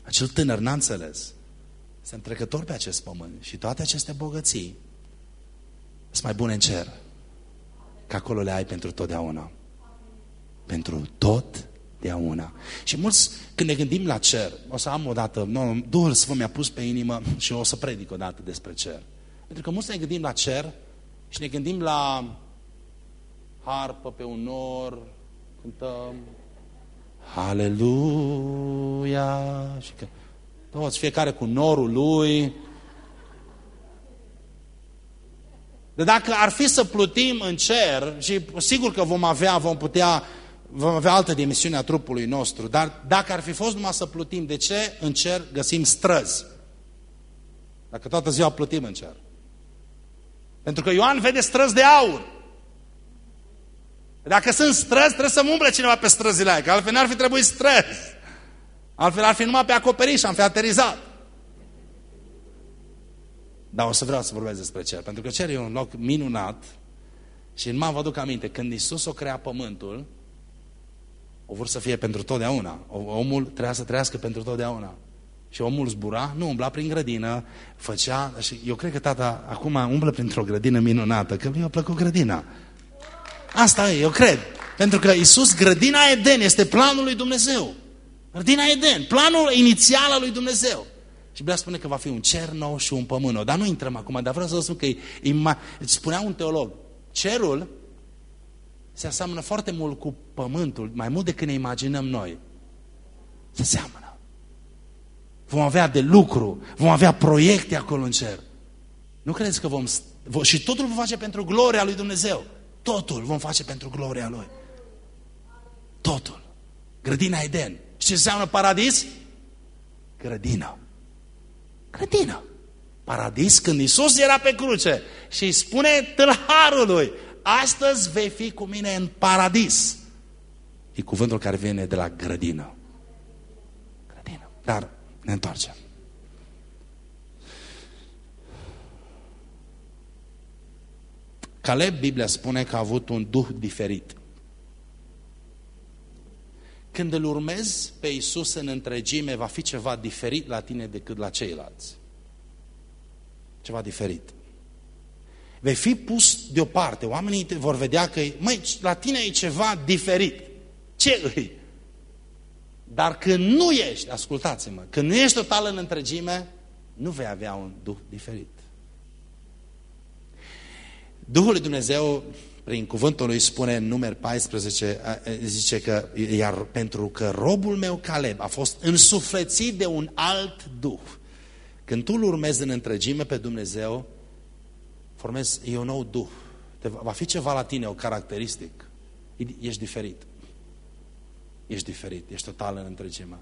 acel tânăr n-a înțeles. Suntem trecători pe acest pământ și toate aceste bogății sunt mai bune în cer. Că acolo le ai pentru totdeauna. pentru tot una. Și mulți, când ne gândim la cer, o să am o dată, nu, Duhul Sfânt mi-a pus pe inimă și o să predic o dată despre cer. Pentru că mulți ne gândim la cer și ne gândim la harpă pe un nor, cântăm Aleluia și că toți, fiecare cu norul lui. De dacă ar fi să plutim în cer și sigur că vom avea, vom putea vom avea altă dimensiune a trupului nostru, dar dacă ar fi fost numai să plutim, de ce în cer găsim străzi? Dacă toată ziua plutim în cer. Pentru că Ioan vede străzi de aur. Dacă sunt străzi, trebuie să umble cineva pe străzile aia, că altfel n-ar fi trebuit străzi. Altfel ar fi numai pe acoperiș și am fi aterizat. Dar o să vreau să vorbesc despre cer, pentru că cer e un loc minunat și în vă aduc aminte, când Isus o crea pământul, o vor să fie pentru totdeauna. Omul trebuia să trăiască pentru totdeauna. Și omul zbura, nu umbla prin grădină, făcea, și eu cred că tata acum umblă printr-o grădină minunată, că mi-a plăcut grădina. Asta e, eu cred. Pentru că Isus, grădina Eden, este planul lui Dumnezeu. Grădina Eden, planul inițial al lui Dumnezeu. Și Biblia spune că va fi un cer nou și un pământ nou. Dar nu intrăm acum, dar vreau să vă spun că e, e, spunea un teolog, cerul se aseamănă foarte mult cu pământul, mai mult decât ne imaginăm noi. Se seamănă. Vom avea de lucru, vom avea proiecte acolo în cer. Nu credeți că vom... Și totul vom face pentru gloria lui Dumnezeu. Totul vom face pentru gloria Lui. Totul. Grădina Eden. Și ce înseamnă paradis? Grădină. Grădină. Paradis când Isus era pe cruce și îi spune tâlharului, astăzi vei fi cu mine în paradis. E cuvântul care vine de la grădină. Grădină. Dar ne întoarcem. Caleb, Biblia spune că a avut un duh diferit. Când îl urmezi pe Isus în întregime, va fi ceva diferit la tine decât la ceilalți. Ceva diferit vei fi pus deoparte. Oamenii te vor vedea că, măi, la tine e ceva diferit. Ce îi? Dar când nu ești, ascultați-mă, când nu ești total în întregime, nu vei avea un duh diferit. Duhul lui Dumnezeu, prin cuvântul lui spune în numeri 14, zice că, iar pentru că robul meu Caleb a fost însuflețit de un alt duh. Când tu îl urmezi în întregime pe Dumnezeu, formezi, e un nou duh. Te, va fi ceva la tine, o caracteristic. Ești diferit. Ești diferit, ești total în întregime.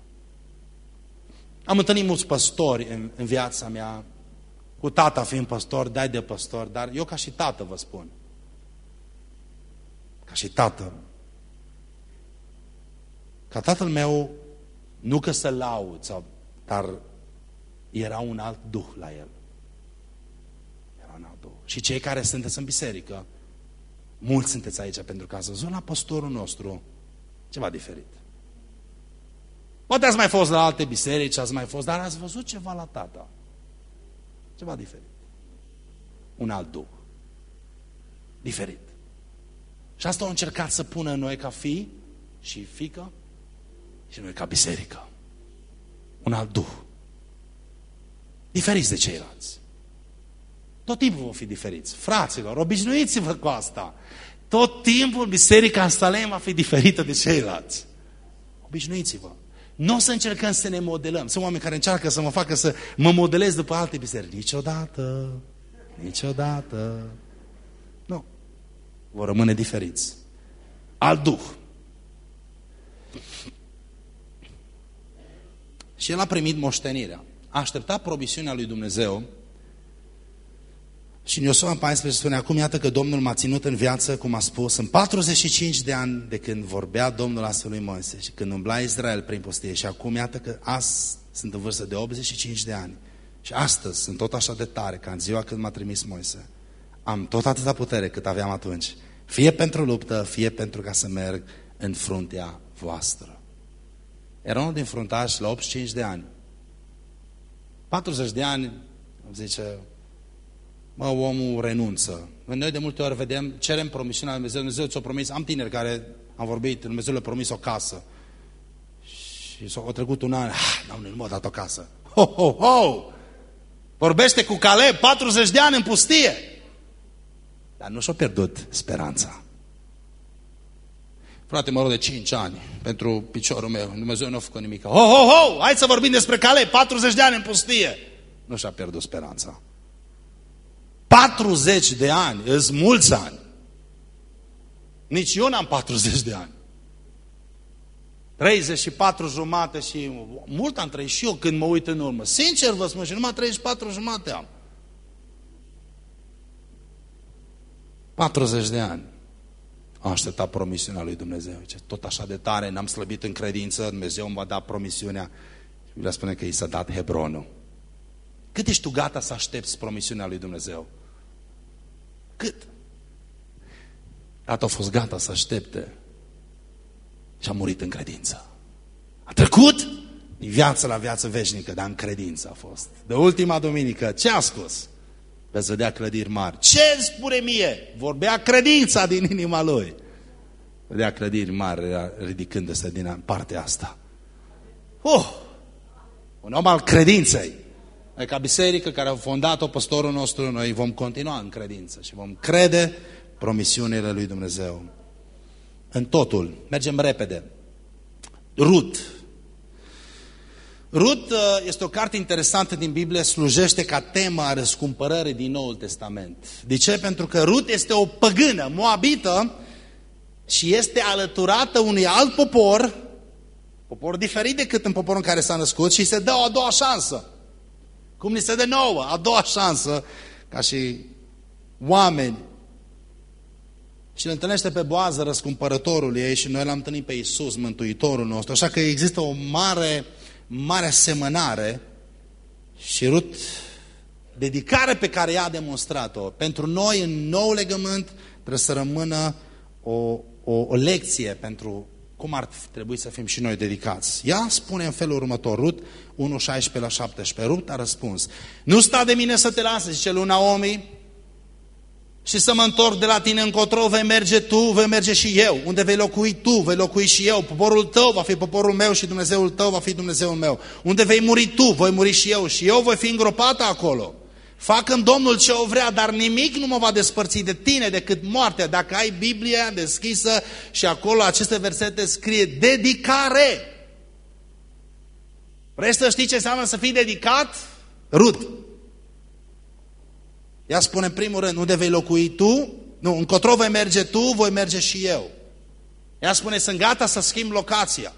Am întâlnit mulți păstori în, în viața mea, cu tata fiind păstor, dai de păstor, dar eu ca și tată vă spun. Ca și tată. Ca tatăl meu, nu că să laud, sau, dar era un alt duh la el și cei care sunteți în biserică, mulți sunteți aici pentru că ați văzut la pastorul nostru ceva diferit. Poate ați mai fost la alte biserici, ați mai fost, dar ați văzut ceva la tata. Ceva diferit. Un alt duh. Diferit. Și asta au încercat să pună noi ca fi și fică și noi ca biserică. Un alt duh. Diferiți de ceilalți. Tot timpul vom fi diferiți. Fraților, obișnuiți-vă cu asta. Tot timpul Biserica în Salem va fi diferită de ceilalți. Obișnuiți-vă. Nu o să încercăm să ne modelăm. Sunt oameni care încearcă să mă facă să mă modelez după alte biserici. Niciodată. Niciodată. Nu. Vor rămâne diferiți. Alt duh. Și el a primit moștenirea. A așteptat promisiunea lui Dumnezeu și în Iosua 14 spune, acum iată că Domnul m-a ținut în viață, cum a spus, în 45 de ani de când vorbea Domnul astfel lui Moise și când umbla Israel prin pustie. Și acum iată că azi sunt în vârstă de 85 de ani. Și astăzi sunt tot așa de tare ca în ziua când m-a trimis Moise. Am tot atâta putere cât aveam atunci. Fie pentru luptă, fie pentru ca să merg în fruntea voastră. Era unul din fruntași la 85 de ani. 40 de ani, zice, mă, omul renunță. Noi de multe ori vedem, cerem promisiunea lui Dumnezeu, Dumnezeu ți-o promis, am tineri care am vorbit, Dumnezeu le-a promis o casă. Și s-a trecut un an, ah, nu, nu m-a dat o casă. Ho, ho, ho! Vorbește cu Caleb 40 de ani în pustie. Dar nu și-a pierdut speranța. Frate, mă rog de 5 ani pentru piciorul meu. Dumnezeu nu a făcut nimic. Ho, ho, ho! Hai să vorbim despre Caleb. 40 de ani în pustie. Nu și-a pierdut speranța. 40 de ani, îs mulți ani. Nici eu n-am 40 de ani. 34 jumate și mult am trăit și eu când mă uit în urmă. Sincer vă spun și numai 34 jumate am. 40 de ani. Am așteptat promisiunea lui Dumnezeu. Zice, tot așa de tare, n-am slăbit în credință, Dumnezeu îmi va da promisiunea. Și le spune că i s-a dat Hebronul. Cât ești tu gata să aștepți promisiunea lui Dumnezeu? Cât? Tata a fost gata să aștepte și a murit în credință. A trecut din viață la viață veșnică, dar în credință a fost. De ultima duminică, ce a scos? Veți vedea clădiri mari. Ce îmi spune mie? Vorbea credința din inima lui. Vedea clădiri mari ridicându-se din partea asta. Oh! Un om al credinței. Noi ca biserică care au fondat-o păstorul nostru, noi vom continua în credință și vom crede promisiunile lui Dumnezeu. În totul. Mergem repede. Rut. Rut uh, este o carte interesantă din Biblie, slujește ca tema a răscumpărării din Noul Testament. De ce? Pentru că Rut este o păgână, moabită, și este alăturată unui alt popor, popor diferit decât în poporul în care s-a născut, și se dă o a doua șansă. Cum ni se dă nouă, a doua șansă, ca și oameni. Și îl întâlnește pe boază răscumpărătorul ei și noi l-am întâlnit pe Iisus, Mântuitorul nostru. Așa că există o mare, mare asemănare și Rut, dedicare pe care ea a demonstrat-o. Pentru noi, în nou legământ, trebuie să rămână o, o, o lecție pentru cum ar trebui să fim și noi dedicați. Ea spune în felul următor, Rut 1, 16 la 17. Rut a răspuns, nu sta de mine să te lase, zice lui Naomi, și să mă întorc de la tine încotro, vei merge tu, vei merge și eu. Unde vei locui tu, vei locui și eu. Poporul tău va fi poporul meu și Dumnezeul tău va fi Dumnezeul meu. Unde vei muri tu, voi muri și eu și eu voi fi îngropată acolo. Fac în Domnul ce o vrea, dar nimic nu mă va despărți de tine decât moartea. Dacă ai Biblia deschisă și acolo aceste versete scrie dedicare. Vreți să știți ce înseamnă să fii dedicat? Rut. Ea spune în primul rând, unde vei locui tu? Nu, încotro vei merge tu, voi merge și eu. Ea spune, sunt gata să schimb locația.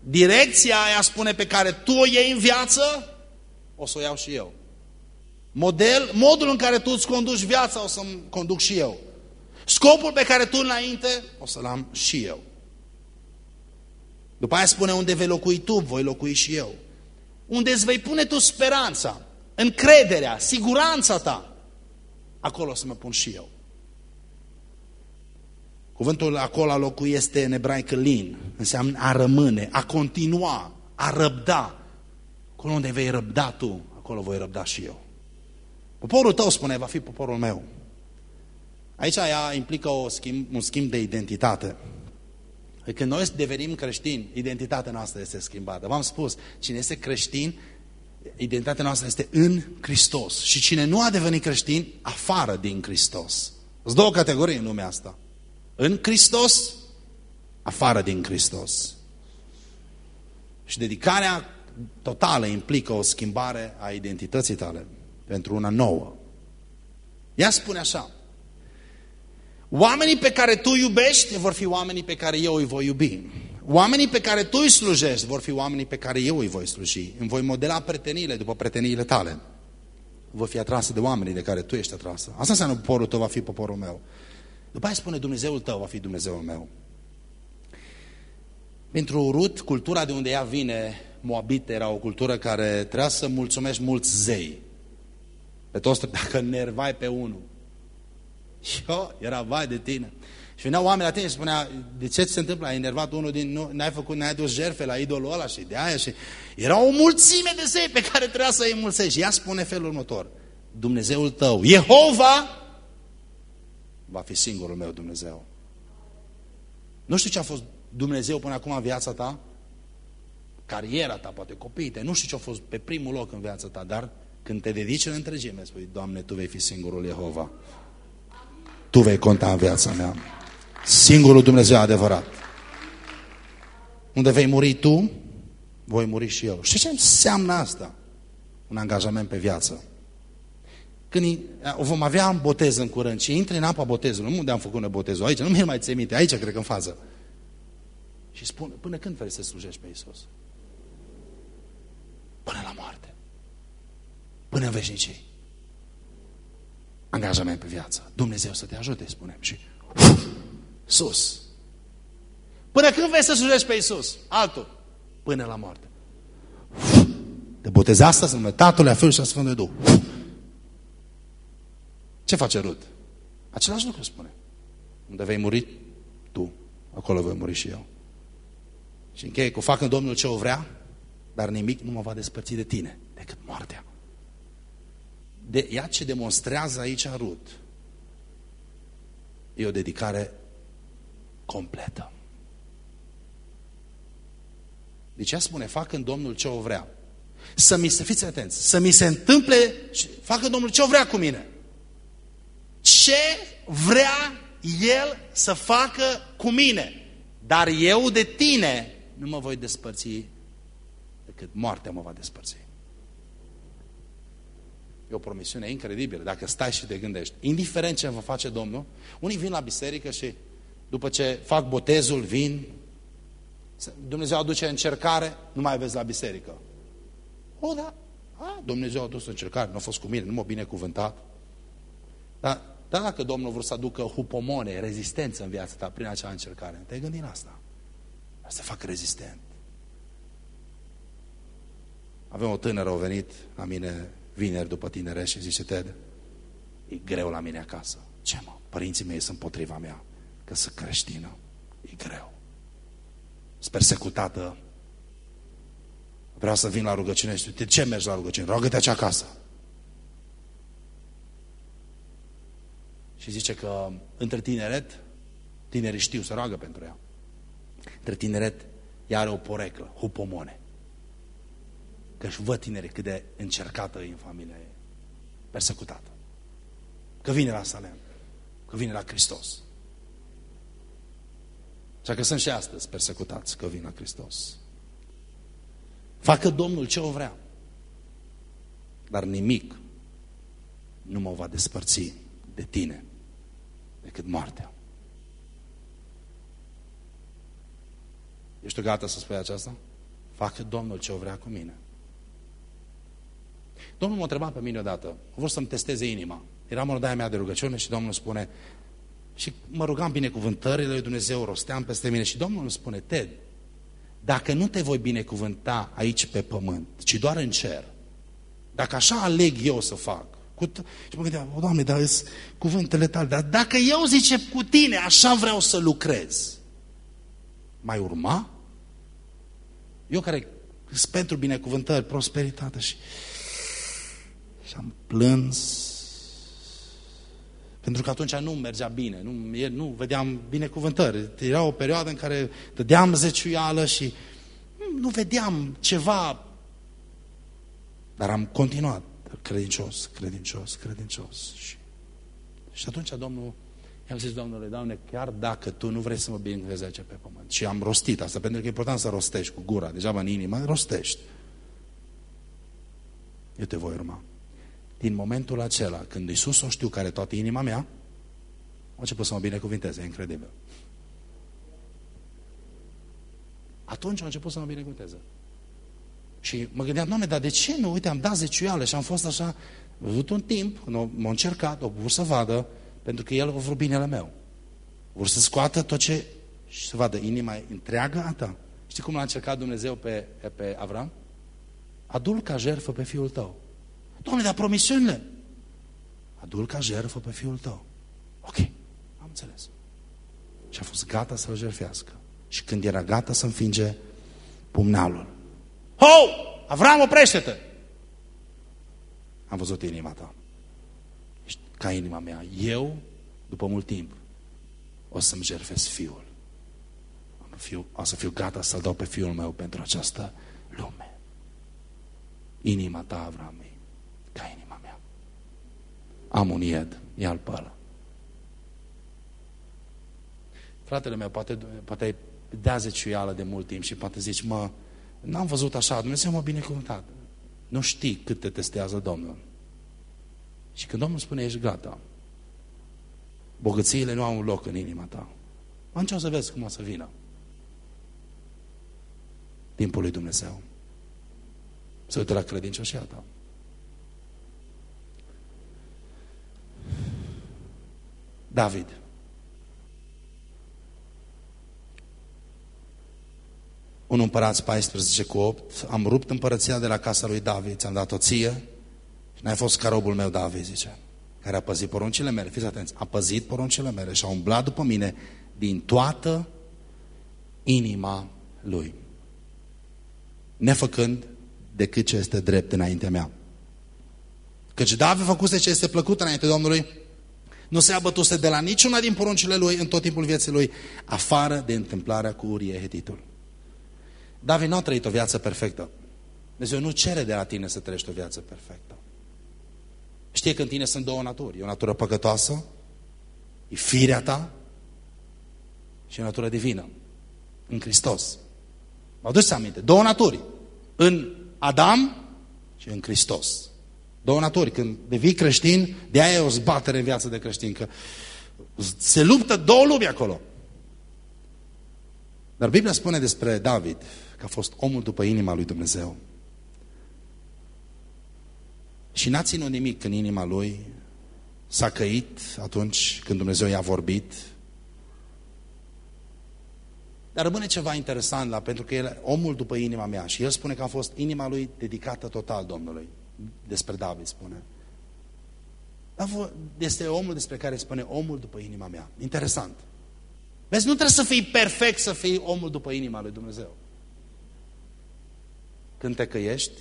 Direcția, ea spune, pe care tu o iei în viață, o să o iau și eu. Model, modul în care tu îți conduci viața o să-mi conduc și eu. Scopul pe care tu înainte o să-l am și eu. După aia spune unde vei locui tu, voi locui și eu. Unde îți vei pune tu speranța, încrederea, siguranța ta, acolo o să mă pun și eu. Cuvântul acolo a locui este în ebraică lin, înseamnă a rămâne, a continua, a răbda, Acolo unde vei răbda tu, acolo voi răbda și eu. Poporul tău, spune, va fi poporul meu. Aici ea implică o schimb, un schimb de identitate. Când noi devenim creștini, identitatea noastră este schimbată. V-am spus, cine este creștin, identitatea noastră este în Hristos. Și cine nu a devenit creștin, afară din Hristos. Sunt două categorii în lumea asta. În Hristos, afară din Hristos. Și dedicarea totală implică o schimbare a identității tale pentru una nouă. Ea spune așa, oamenii pe care tu iubești vor fi oamenii pe care eu îi voi iubi. Oamenii pe care tu îi slujești vor fi oamenii pe care eu îi voi sluji. Îmi voi modela preteniile după preteniile tale. Voi fi atrasă de oamenii de care tu ești atrasă. Asta înseamnă poporul tău va fi poporul meu. După aia spune Dumnezeul tău va fi Dumnezeul meu. Pentru Rut, cultura de unde ea vine moabite era o cultură care trebuia să mulțumești mulți zei. Pe toți, dacă nervai pe unul. Și eu, era vai de tine. Și veneau oameni la tine și spunea, de ce se întâmplă? Ai enervat unul din, nu, n-ai făcut, n-ai dus jerfe la idolul ăla și de aia și... Era o mulțime de zei pe care trebuia să îi mulțești. Ea spune felul următor, Dumnezeul tău, Jehova, va fi singurul meu Dumnezeu. Nu știu ce a fost Dumnezeu până acum în viața ta, cariera ta, poate copiii tăi, nu știu ce a fost pe primul loc în viața ta, dar când te dedici în întregime, spui, Doamne, Tu vei fi singurul Jehova. Tu vei conta în viața mea. Singurul Dumnezeu adevărat. Unde vei muri tu, voi muri și eu. Știi ce înseamnă asta? Un angajament pe viață. Când vom avea un botez în curând și intri în apa botezului, nu unde am făcut noi botezul, aici, nu mi mai ți minte, aici cred că în fază. Și spune, până când vrei să slujești pe Iisus? Până la moarte. Până în veșnicii. Angajament pe viață. Dumnezeu să te ajute, spunem. Și uf, sus. Până când vrei să slujești pe Iisus? Altul. Până la moarte. Te botezi astăzi în nume Tatălui, a Fiului și a Sfântului Duh. Ce face Rut? Același lucru spune. Unde vei muri tu, acolo voi muri și eu. Și încheie cu fac în Domnul ce o vrea, dar nimic nu mă va despărți de tine, decât moartea. De, ea ce demonstrează aici Rut e o dedicare completă. Deci ea spune, fac în Domnul ce o vrea. Să mi se, fiți atenți, să mi se întâmple, fac în Domnul ce o vrea cu mine. Ce vrea El să facă cu mine. Dar eu de tine nu mă voi despărți decât moartea mă va despărți. E o promisiune incredibilă dacă stai și te gândești. Indiferent ce va face Domnul, unii vin la biserică și după ce fac botezul, vin, Dumnezeu aduce încercare, nu mai vezi la biserică. O, da, a, Dumnezeu a adus încercare, nu a fost cu mine, nu m-a binecuvântat. Dar, dar dacă Domnul vreau să aducă hupomone, rezistență în viața ta prin acea încercare, te-ai gândit la asta? Să fac rezistent. Avem o tânără, a venit la mine vineri după tinere și zice, Ted, e greu la mine acasă. Ce mă? Părinții mei sunt potriva mea, că sunt creștină. E greu. Sunt persecutată. Vreau să vin la rugăciune și de ce mergi la rugăciune? Roagă-te acea acasă. Și zice că între tineret, tinerii știu să roagă pentru ea. Între tineret, ea are o poreclă, hupomone. Că își văd tineri cât de încercată e în familia ei. Persecutată. Că vine la Salem. Că vine la Hristos. Așa că sunt și astăzi persecutați că vin la Hristos. Facă Domnul ce o vrea. Dar nimic nu mă va despărți de tine decât moartea. Ești gata să spui aceasta? Facă Domnul ce o vrea cu mine. Domnul m-a întrebat pe mine odată, a vrut să-mi testeze inima. Eram în odaia mea de rugăciune și Domnul spune, și mă rugam binecuvântările lui Dumnezeu, rosteam peste mine și Domnul îmi spune, Ted, dacă nu te voi binecuvânta aici pe pământ, ci doar în cer, dacă așa aleg eu să fac, cu și mă gândeam, o, Doamne, dar cuvântele tale, dar dacă eu zice cu tine, așa vreau să lucrez, mai urma? Eu care sunt pentru binecuvântări, prosperitate și, și am plâns pentru că atunci nu mergea bine, nu, nu vedeam binecuvântări. Era o perioadă în care dădeam zeciuială și nu vedeam ceva, dar am continuat credincios, credincios, credincios. Și, și atunci Domnul I-am zis, Domnule, Doamne, chiar dacă Tu nu vrei să mă binecuvezi aici pe pământ. Și am rostit asta, pentru că e important să rostești cu gura, degeaba în inimă, rostești. Eu te voi urma. Din momentul acela, când Iisus o știu care toată inima mea, a început să mă binecuvinteze, e incredibil. Atunci a început să mă binecuvinteze. Și mă gândeam, Doamne, dar de ce nu? Uite, am dat zeciuială și am fost așa, văzut un timp, m-a încercat, o vrut să vadă, pentru că El a vrut binele meu. Vor să scoată tot ce și să vadă inima întreagă a ta. Știi cum l-a încercat Dumnezeu pe, pe Avram? Adul ca jertfă pe fiul tău. Doamne, dar promisiunile? Adul ca jertfă pe fiul tău. Ok, am înțeles. Și a fost gata să-l jertfească. Și când era gata să înfinge pumnalul. Ho! Avram, oprește-te! Am văzut inima ta. Ești ca inima mea. Eu, după mult timp, o să-mi jertfesc fiul. fiu, o să fiu gata să-l dau pe fiul meu pentru această lume. Inima ta, Avram, ca inima mea. Am un ied, ia-l pe ăla. Fratele meu, poate, poate ai dea zeciuială de mult timp și poate zici, mă, n-am văzut așa, Dumnezeu m-a binecuvântat. Nu știi cât te testează Domnul. Și când Domnul spune, ești gata, bogățiile nu au un loc în inima ta. Atunci o să vezi cum o să vină. Timpul lui Dumnezeu. Să uite la credincioșia ta. David. Un împărat 14 cu 8, am rupt împărăția de la casa lui David, ți-am dat-o ție și n-ai fost ca robul meu David, zice, care a păzit poruncile mele. Fiți atenți, a păzit poruncile mele și a umblat după mine din toată inima lui, nefăcând decât ce este drept înaintea mea. Căci David făcuse ce este plăcut înainte Domnului, nu se abătuse de la niciuna din poruncile lui în tot timpul vieții lui, afară de întâmplarea cu Urie Hetitul. David nu a trăit o viață perfectă. Dumnezeu nu cere de la tine să trăiești o viață perfectă. Știe că în tine sunt două naturi. E o natură păcătoasă, e firea ta și o natură divină. În Hristos. Mă aduceți aminte? Două naturi. În Adam și în Hristos. Două naturi. Când devii creștin, de aia e o zbatere în viață de creștin. Că se luptă două lumi acolo. Dar Biblia spune despre David că a fost omul după inima lui Dumnezeu. Și n-a ținut nimic în inima lui, s-a căit atunci când Dumnezeu i-a vorbit. Dar rămâne ceva interesant la, pentru că el e omul după inima mea și el spune că a fost inima lui dedicată total Domnului. Despre David spune. Este omul despre care spune omul după inima mea. Interesant. Vezi, nu trebuie să fii perfect să fii omul după inima lui Dumnezeu. Când te căiești,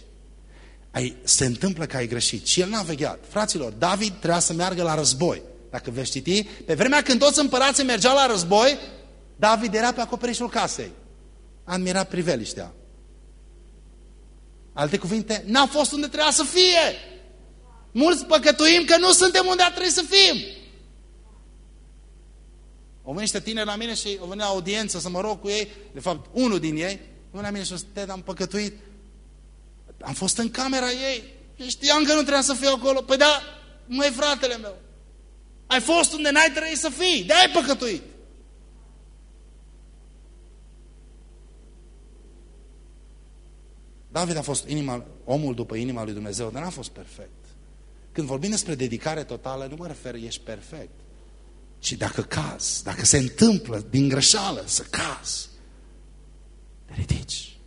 ai, se întâmplă că ai greșit. Și el n-a vegheat. Fraților, David trebuia să meargă la război. Dacă veți citi, pe vremea când toți împărații mergeau la război, David era pe acoperișul casei. Admira priveliștea. Alte cuvinte, n-a fost unde trebuia să fie. Mulți păcătuim că nu suntem unde ar trebui să fim. Au venit niște tineri la mine și au venit la audiență să mă rog cu ei, de fapt, unul din ei, venit la mine și a am păcătuit. Am fost în camera ei și știam că nu trebuia să fiu acolo. Păi da, măi fratele meu, ai fost unde n-ai trebuit să fii, de ai păcătuit. David a fost inima, omul după inima lui Dumnezeu, dar n-a fost perfect. Când vorbim despre dedicare totală, nu mă refer, ești perfect. Și dacă caz, dacă se întâmplă din greșeală să caz, te ridici.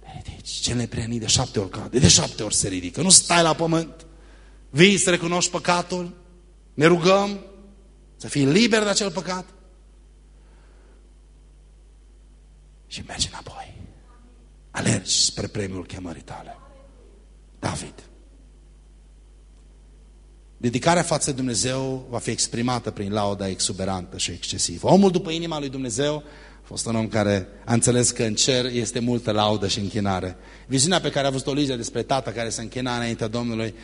Te ridici. Cel neprienit de șapte ori cade, de șapte ori se ridică. Nu stai la pământ. Vii să recunoști păcatul, ne rugăm să fii liber de acel păcat și mergi înapoi. Alergi spre premiul chemării tale. David. Dedicarea față de Dumnezeu va fi exprimată prin lauda exuberantă și excesivă. Omul după inima lui Dumnezeu a fost un om care a înțeles că în cer este multă laudă și închinare. Viziunea pe care a văzut-o Ligia despre tata care se închina înaintea Domnului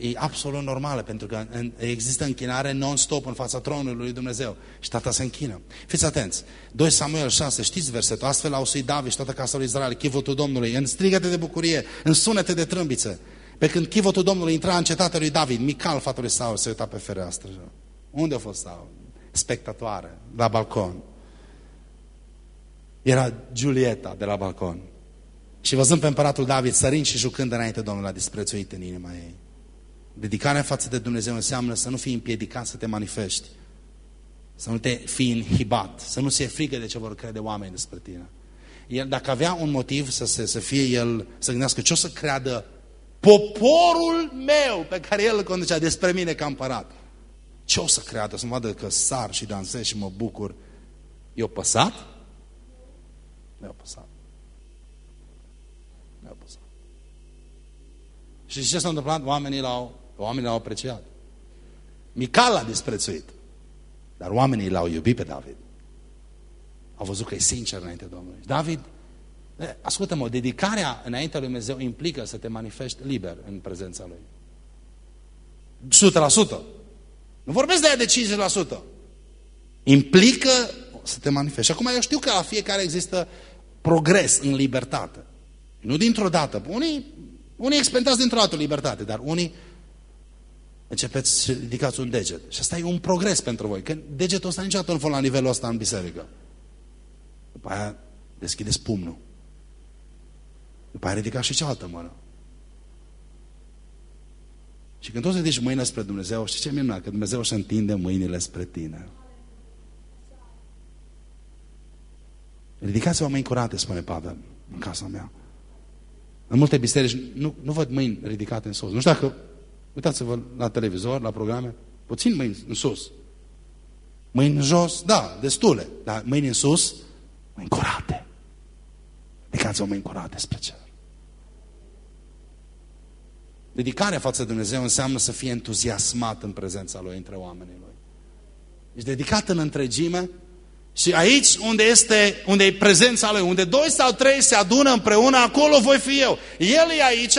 e absolut normală, pentru că există închinare non-stop în fața tronului lui Dumnezeu. Și tata se închină. Fiți atenți. 2 Samuel 6, știți versetul? Astfel au suit David și toată casa lui Israel, chivotul Domnului, în strigăte de bucurie, în sunete de trâmbiță. Pe când chivotul Domnului intra în cetatea lui David, Mical, fata lui Saul, se uita pe fereastră. Unde a fost Saul? Spectatoare, la balcon. Era Giulieta de la balcon. Și văzând pe împăratul David sărind și jucând înainte Domnului, a disprețuit în inima ei. Dedicarea față de Dumnezeu înseamnă să nu fii împiedicat să te manifesti. Să nu te fii inhibat. Să nu se frică de ce vor crede oamenii despre tine. El, dacă avea un motiv să, se, să fie el, să gândească ce o să creadă poporul meu pe care el îl conducea despre mine ca împărat. Ce o să creadă? Să mă vadă că sar și dansez și mă bucur. E o păsat? Nu e o păsat. Nu e o păsat. Și ce s-a întâmplat? Oamenii l-au oamenii l-au apreciat. Mical l-a disprețuit. Dar oamenii l-au iubit pe David. a văzut că e sincer înainte Domnului. David, ascultă-mă, dedicarea înaintea lui Dumnezeu implică să te manifesti liber în prezența Lui. 100%. Nu vorbesc de aia de 50%. Implică să te manifesti. Și acum eu știu că la fiecare există progres în libertate. Nu dintr-o dată. Unii, unii experimentați dintr-o dată libertate, dar unii începeți să ridicați un deget. Și asta e un progres pentru voi. Că degetul ăsta niciodată nu fost la nivelul ăsta în biserică. După aia deschideți pumnul. După aia ridicați și cealaltă mână. Și când toți ridici mâinile spre Dumnezeu, știi ce minunat? Că Dumnezeu își întinde mâinile spre tine. Ridicați-vă mâini curate, spune Pavel, în casa mea. În multe biserici nu, nu văd mâini ridicate în sus. Nu știu dacă, uitați-vă la televizor, la programe, puțin mâini în sus. Mâini în jos, da, destule, dar mâini în sus, mâini curate. Ridicați-vă mâini curate spre cer. Dedicarea față de Dumnezeu înseamnă să fie entuziasmat în prezența Lui între oamenii Lui. Ești dedicat în întregime și aici unde este, unde e prezența Lui, unde doi sau trei se adună împreună, acolo voi fi eu. El e aici,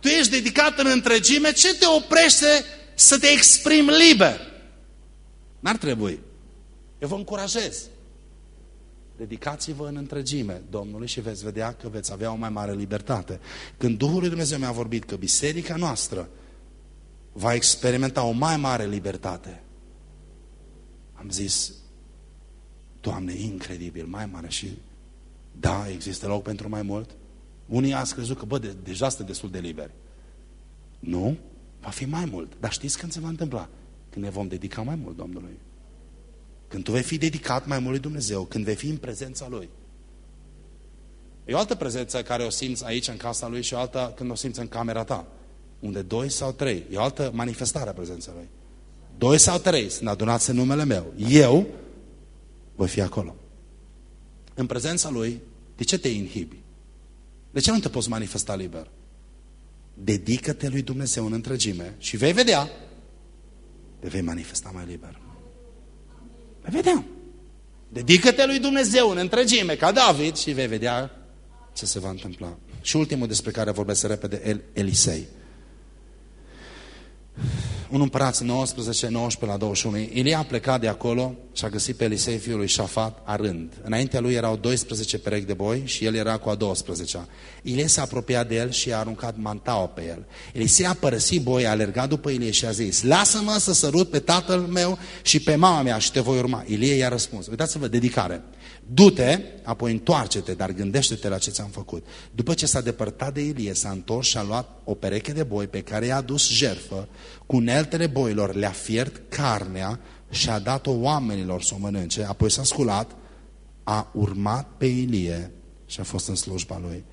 tu ești dedicat în întregime, ce te oprește să te exprimi liber? N-ar trebui. Eu vă încurajez. Dedicați-vă în întregime Domnului și veți vedea că veți avea o mai mare libertate. Când Duhul lui Dumnezeu mi-a vorbit că biserica noastră va experimenta o mai mare libertate, am zis, Doamne, incredibil, mai mare și da, există loc pentru mai mult. Unii ați crezut că, bă, de, deja sunt destul de liberi. Nu, va fi mai mult. Dar știți când se va întâmpla? Când ne vom dedica mai mult Domnului. Când tu vei fi dedicat mai mult lui Dumnezeu, când vei fi în prezența Lui. E o altă prezență care o simți aici în casa Lui și o altă când o simți în camera ta. Unde doi sau trei. E o altă manifestare a prezenței Lui. Doi sau trei sunt adunați în numele meu. Eu voi fi acolo. În prezența Lui, de ce te inhibi? De ce nu te poți manifesta liber? Dedică-te lui Dumnezeu în întregime și vei vedea, te vei manifesta mai liber. Vei vedea. Dedică-te lui Dumnezeu în întregime, ca David, și vei vedea ce se va întâmpla. Și ultimul despre care vorbesc repede, El Elisei. 1 Împărați 19, 19 la 21. Ilia a plecat de acolo și a găsit pe Elisei fiul lui Șafat arând. Înaintea lui erau 12 perechi de boi și el era cu a 12-a. Ilie s-a apropiat de el și a aruncat mantaua pe el. Elisei a părăsit boi, a alergat după Ilie și a zis, lasă-mă să sărut pe tatăl meu și pe mama mea și te voi urma. Ilie i-a răspuns. Uitați-vă, dedicare. Du-te, apoi întoarce-te, dar gândește-te la ce ți-am făcut. După ce s-a depărtat de Ilie, s-a întors și a luat o pereche de boi pe care i-a adus jerfă, cu uneltele boilor le-a fiert carnea și a dat-o oamenilor să o mănânce, apoi s-a sculat, a urmat pe Ilie și a fost în slujba lui.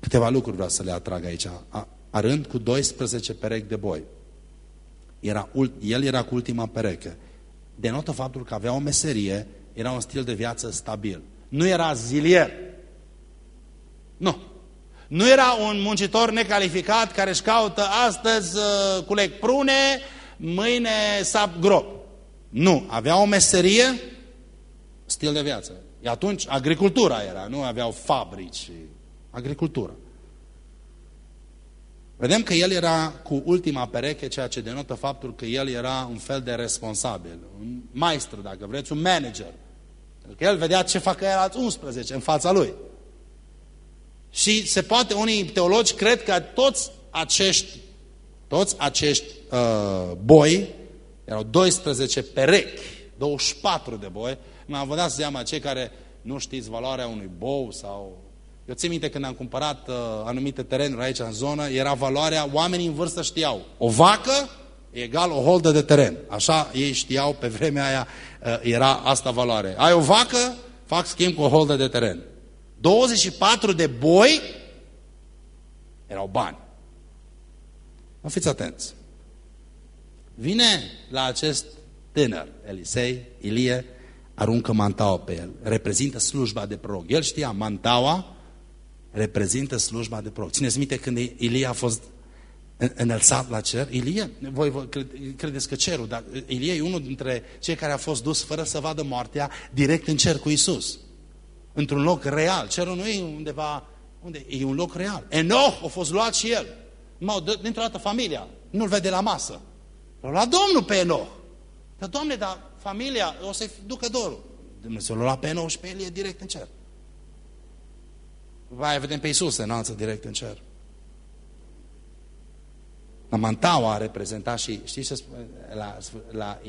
Câteva lucruri vreau să le atrag aici. A, arând cu 12 perechi de boi. Era, el era cu ultima pereche. Denotă faptul că avea o meserie era un stil de viață stabil. Nu era zilier. Nu. Nu era un muncitor necalificat care își caută astăzi uh, culeg prune, mâine sap grob. Nu. Avea o meserie, stil de viață. E atunci agricultura era, nu aveau fabrici. Agricultură. Vedem că el era cu ultima pereche, ceea ce denotă faptul că el era un fel de responsabil, un maestru, dacă vreți, un manager. Pentru că el vedea ce fac el 11 în fața lui. Și se poate, unii teologi cred că toți acești, toți acești uh, boi, erau 12 perechi, 24 de boi, nu vă dați seama cei care nu știți valoarea unui bou sau... Eu țin minte când am cumpărat uh, anumite terenuri aici în zonă, era valoarea, oamenii în vârstă știau, o vacă egal o holdă de teren. Așa ei știau pe vremea aia, uh, era asta valoare. Ai o vacă, fac schimb cu o holdă de teren. 24 de boi erau bani. Nu fiți atenți. Vine la acest tânăr, Elisei, Ilie, aruncă mantaua pe el. Reprezintă slujba de proroc. El știa, mantaua reprezintă slujba de proroc. Țineți minte când Ilie a fost înălțat la cer? Ilie? Voi, voi credeți că cerul, dar Ilie e unul dintre cei care a fost dus fără să vadă moartea direct în cer cu Isus. într-un loc real. Cerul nu e undeva, unde e un loc real. Enoch a fost luat și el. Mă, dintr-o dată familia, nu-l vede la masă. L-a luat Domnul pe Enoch. Dar, Doamne, dar familia o să-i ducă dorul. Dumnezeu l-a luat pe Enoch și pe Elie direct în cer. Vai, vedem pe Iisus se înalță direct în cer. La Mantaua a reprezentat și, știți ce spune, la, la,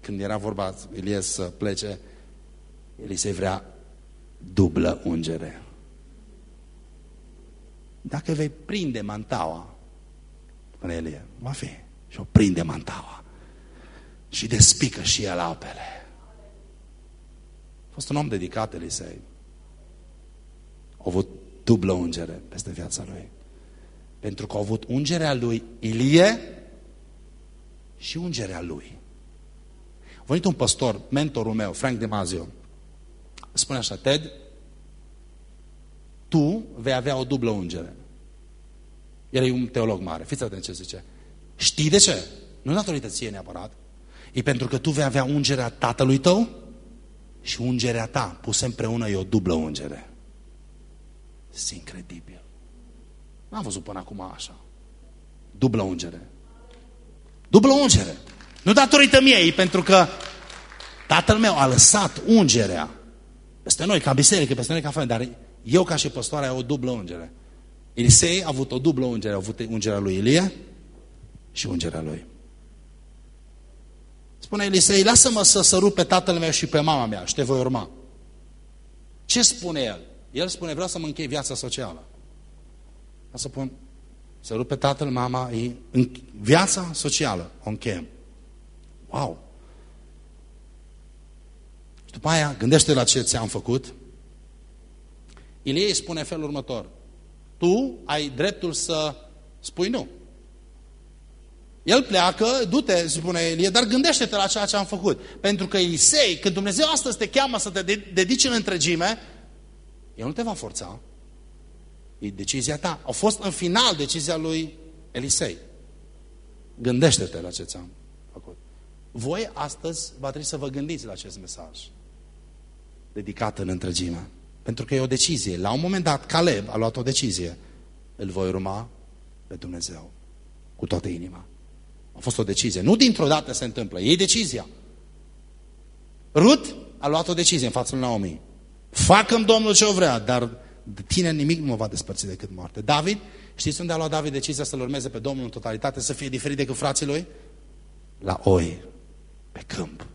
când era vorba Ilie să plece, Elisei vrea dublă ungere. Dacă vei prinde mantaua, spune Elie, va fi, și o prinde mantaua și despică și el apele. A fost un om dedicat Elisei. A avut dublă ungere peste viața lui. Pentru că a avut ungerea lui Ilie și ungerea lui. A venit un păstor, mentorul meu, Frank Demazio, spune așa, Ted, tu vei avea o dublă ungere. El e un teolog mare, fiți atent ce zice. Știi de ce? Nu datorită ție neapărat. E pentru că tu vei avea ungerea tatălui tău și ungerea ta puse împreună e o dublă ungere. Este incredibil. N-am văzut până acum așa. Dublă ungere. Dublă ungere. Nu datorită mie, pentru că tatăl meu a lăsat ungerea peste noi, ca biserică, peste noi ca familie, dar eu ca și păstoare au o dublă ungere. Elisei a avut o dublă ungere, a avut ungerea lui Ilie și ungerea lui. Spune Elisei, lasă-mă să sărup pe tatăl meu și pe mama mea și te voi urma. Ce spune el? El spune, vreau să mă închei viața socială. Ca să pun, să rupe tatăl, mama, e în viața socială, o încheiem. Wow! Și după aia, gândește la ce ți-am făcut. Ilie îi spune felul următor. Tu ai dreptul să spui nu. El pleacă, du-te, spune Elie, dar gândește-te la ceea ce am făcut. Pentru că Elisei, când Dumnezeu astăzi te cheamă să te dedici în întregime, el nu te va forța. E decizia ta. A fost în final decizia lui Elisei. Gândește-te la ce ți-am făcut. Voi astăzi va trebui să vă gândiți la acest mesaj dedicat în întregime. Pentru că e o decizie. La un moment dat, Caleb a luat o decizie. Îl voi urma pe Dumnezeu cu toată inima. A fost o decizie. Nu dintr-o dată se întâmplă. E decizia. Rut a luat o decizie în fața lui Naomi. Facă-mi Domnul ce o vrea, dar de tine nimic nu mă va despărți decât moarte. David, știți unde a luat David decizia să-L urmeze pe Domnul în totalitate, să fie diferit decât frații lui? La oi, pe câmp.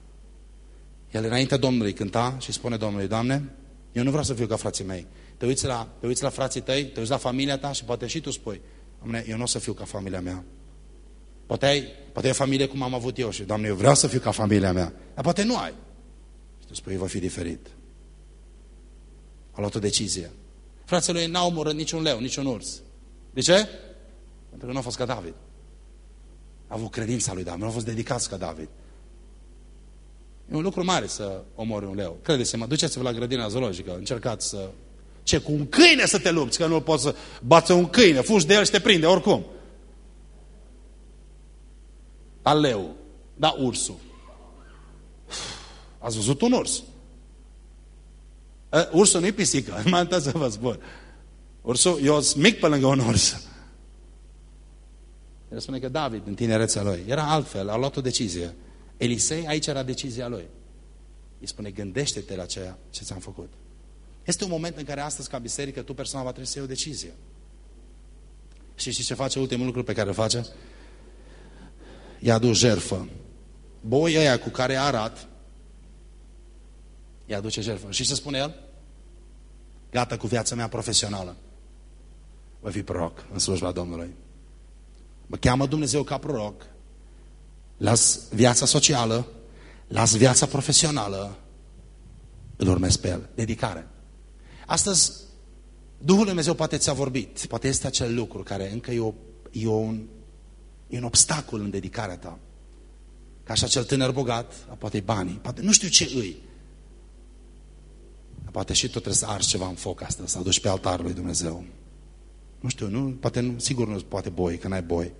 El înainte Domnului cânta și spune Domnului, Doamne, eu nu vreau să fiu ca frații mei. Te uiți la, te uiți la frații tăi, te uiți la familia ta și poate și tu spui, Doamne, eu nu o să fiu ca familia mea. Poate ai, poate ai familie cum am avut eu și, Doamne, eu vreau să fiu ca familia mea. Dar poate nu ai. Și tu spui, va fi diferit. A luat o decizie. Frații lui n-au omorât niciun leu, niciun urs. De ce? Pentru că nu a fost ca David. A avut credința lui David, nu a fost dedicați ca David. E un lucru mare să omori un leu. Credeți-mă, duceți-vă la grădina zoologică, încercați să... Ce, cu un câine să te lupți, că nu poți să bați un câine, fugi de el și te prinde, oricum. Dar leu, da ursul. Ați văzut un urs? Ursul nu-i pisică, nu mai să vă spun. Ursul, eu sunt mic pe lângă un urs. El spune că David, în tinerețea lui, era altfel, a luat o decizie. Elisei, aici era decizia lui. Îi spune, gândește-te la ceea ce ți-am făcut. Este un moment în care astăzi, ca biserică, tu personal va trebui să iei o decizie. Și știți ce face ultimul lucru pe care îl face? I-a adus jerfă. Boi ăia cu care arat, i-a aduce jerfă. Și ce spune el? Gata cu viața mea profesională. Voi fi proroc în slujba Domnului. Mă cheamă Dumnezeu ca proroc. Las viața socială, las viața profesională, îl urmez pe el. Dedicare. Astăzi, Duhul Lui Dumnezeu poate ți-a vorbit. Poate este acel lucru care încă e, o, e, un, e un obstacol în dedicarea ta. Ca și acel tânăr bogat, poate banii, poate nu știu ce îi. Poate și tu trebuie să arzi ceva în foc astăzi, să aduci pe altarul lui Dumnezeu. Nu știu, nu, poate nu, sigur nu poate boi, că n-ai boi.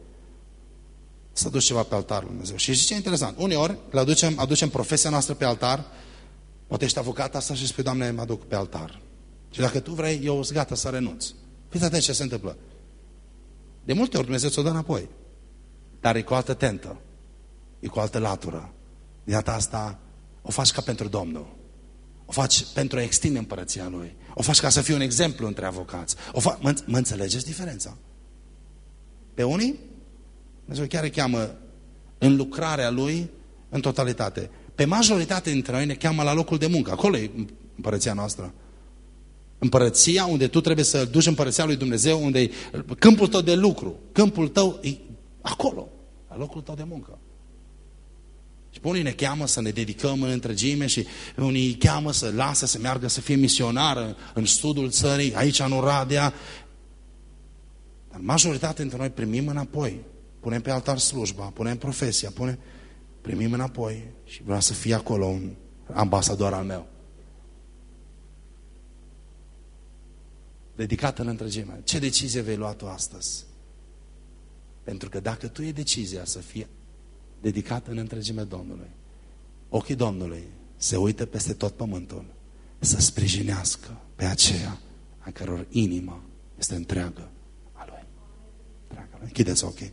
Să aduci ceva pe altarul lui Dumnezeu. Și știi ce e interesant? Uneori le aducem, aducem profesia noastră pe altar, poate ești avocat asta și spui, Doamne, mă aduc pe altar. Și dacă tu vrei, eu sunt gata să renunț. Fiți atent ce se întâmplă. De multe ori Dumnezeu ți-o dă înapoi. Dar e cu altă tentă. E cu altă latură. De data asta o faci ca pentru Domnul. O faci pentru a extinde împărăția Lui. O faci ca să fie un exemplu între avocați. O fa mă, mă înțelegeți diferența? Pe unii, Dumnezeu chiar îi cheamă în lucrarea Lui în totalitate. Pe majoritate dintre noi ne cheamă la locul de muncă. Acolo e împărăția noastră. Împărăția unde tu trebuie să duci împărăția lui Dumnezeu, unde e câmpul tău de lucru. Câmpul tău e acolo, la locul tău de muncă. Și pe unii ne cheamă să ne dedicăm în întregime și unii cheamă să lasă să meargă să fie misionar în sudul țării, aici în Oradea. Dar majoritatea dintre noi primim înapoi. Punem pe altar slujba, punem profesia, punem, primim înapoi și vreau să fie acolo un ambasador al meu. Dedicat în întregime. Ce decizie vei lua tu astăzi? Pentru că dacă tu e decizia să fie dedicat în întregime Domnului, ochii Domnului se uită peste tot pământul să sprijinească pe aceea a căror inimă este întreagă a Lui. Întreagă. Închideți ochii.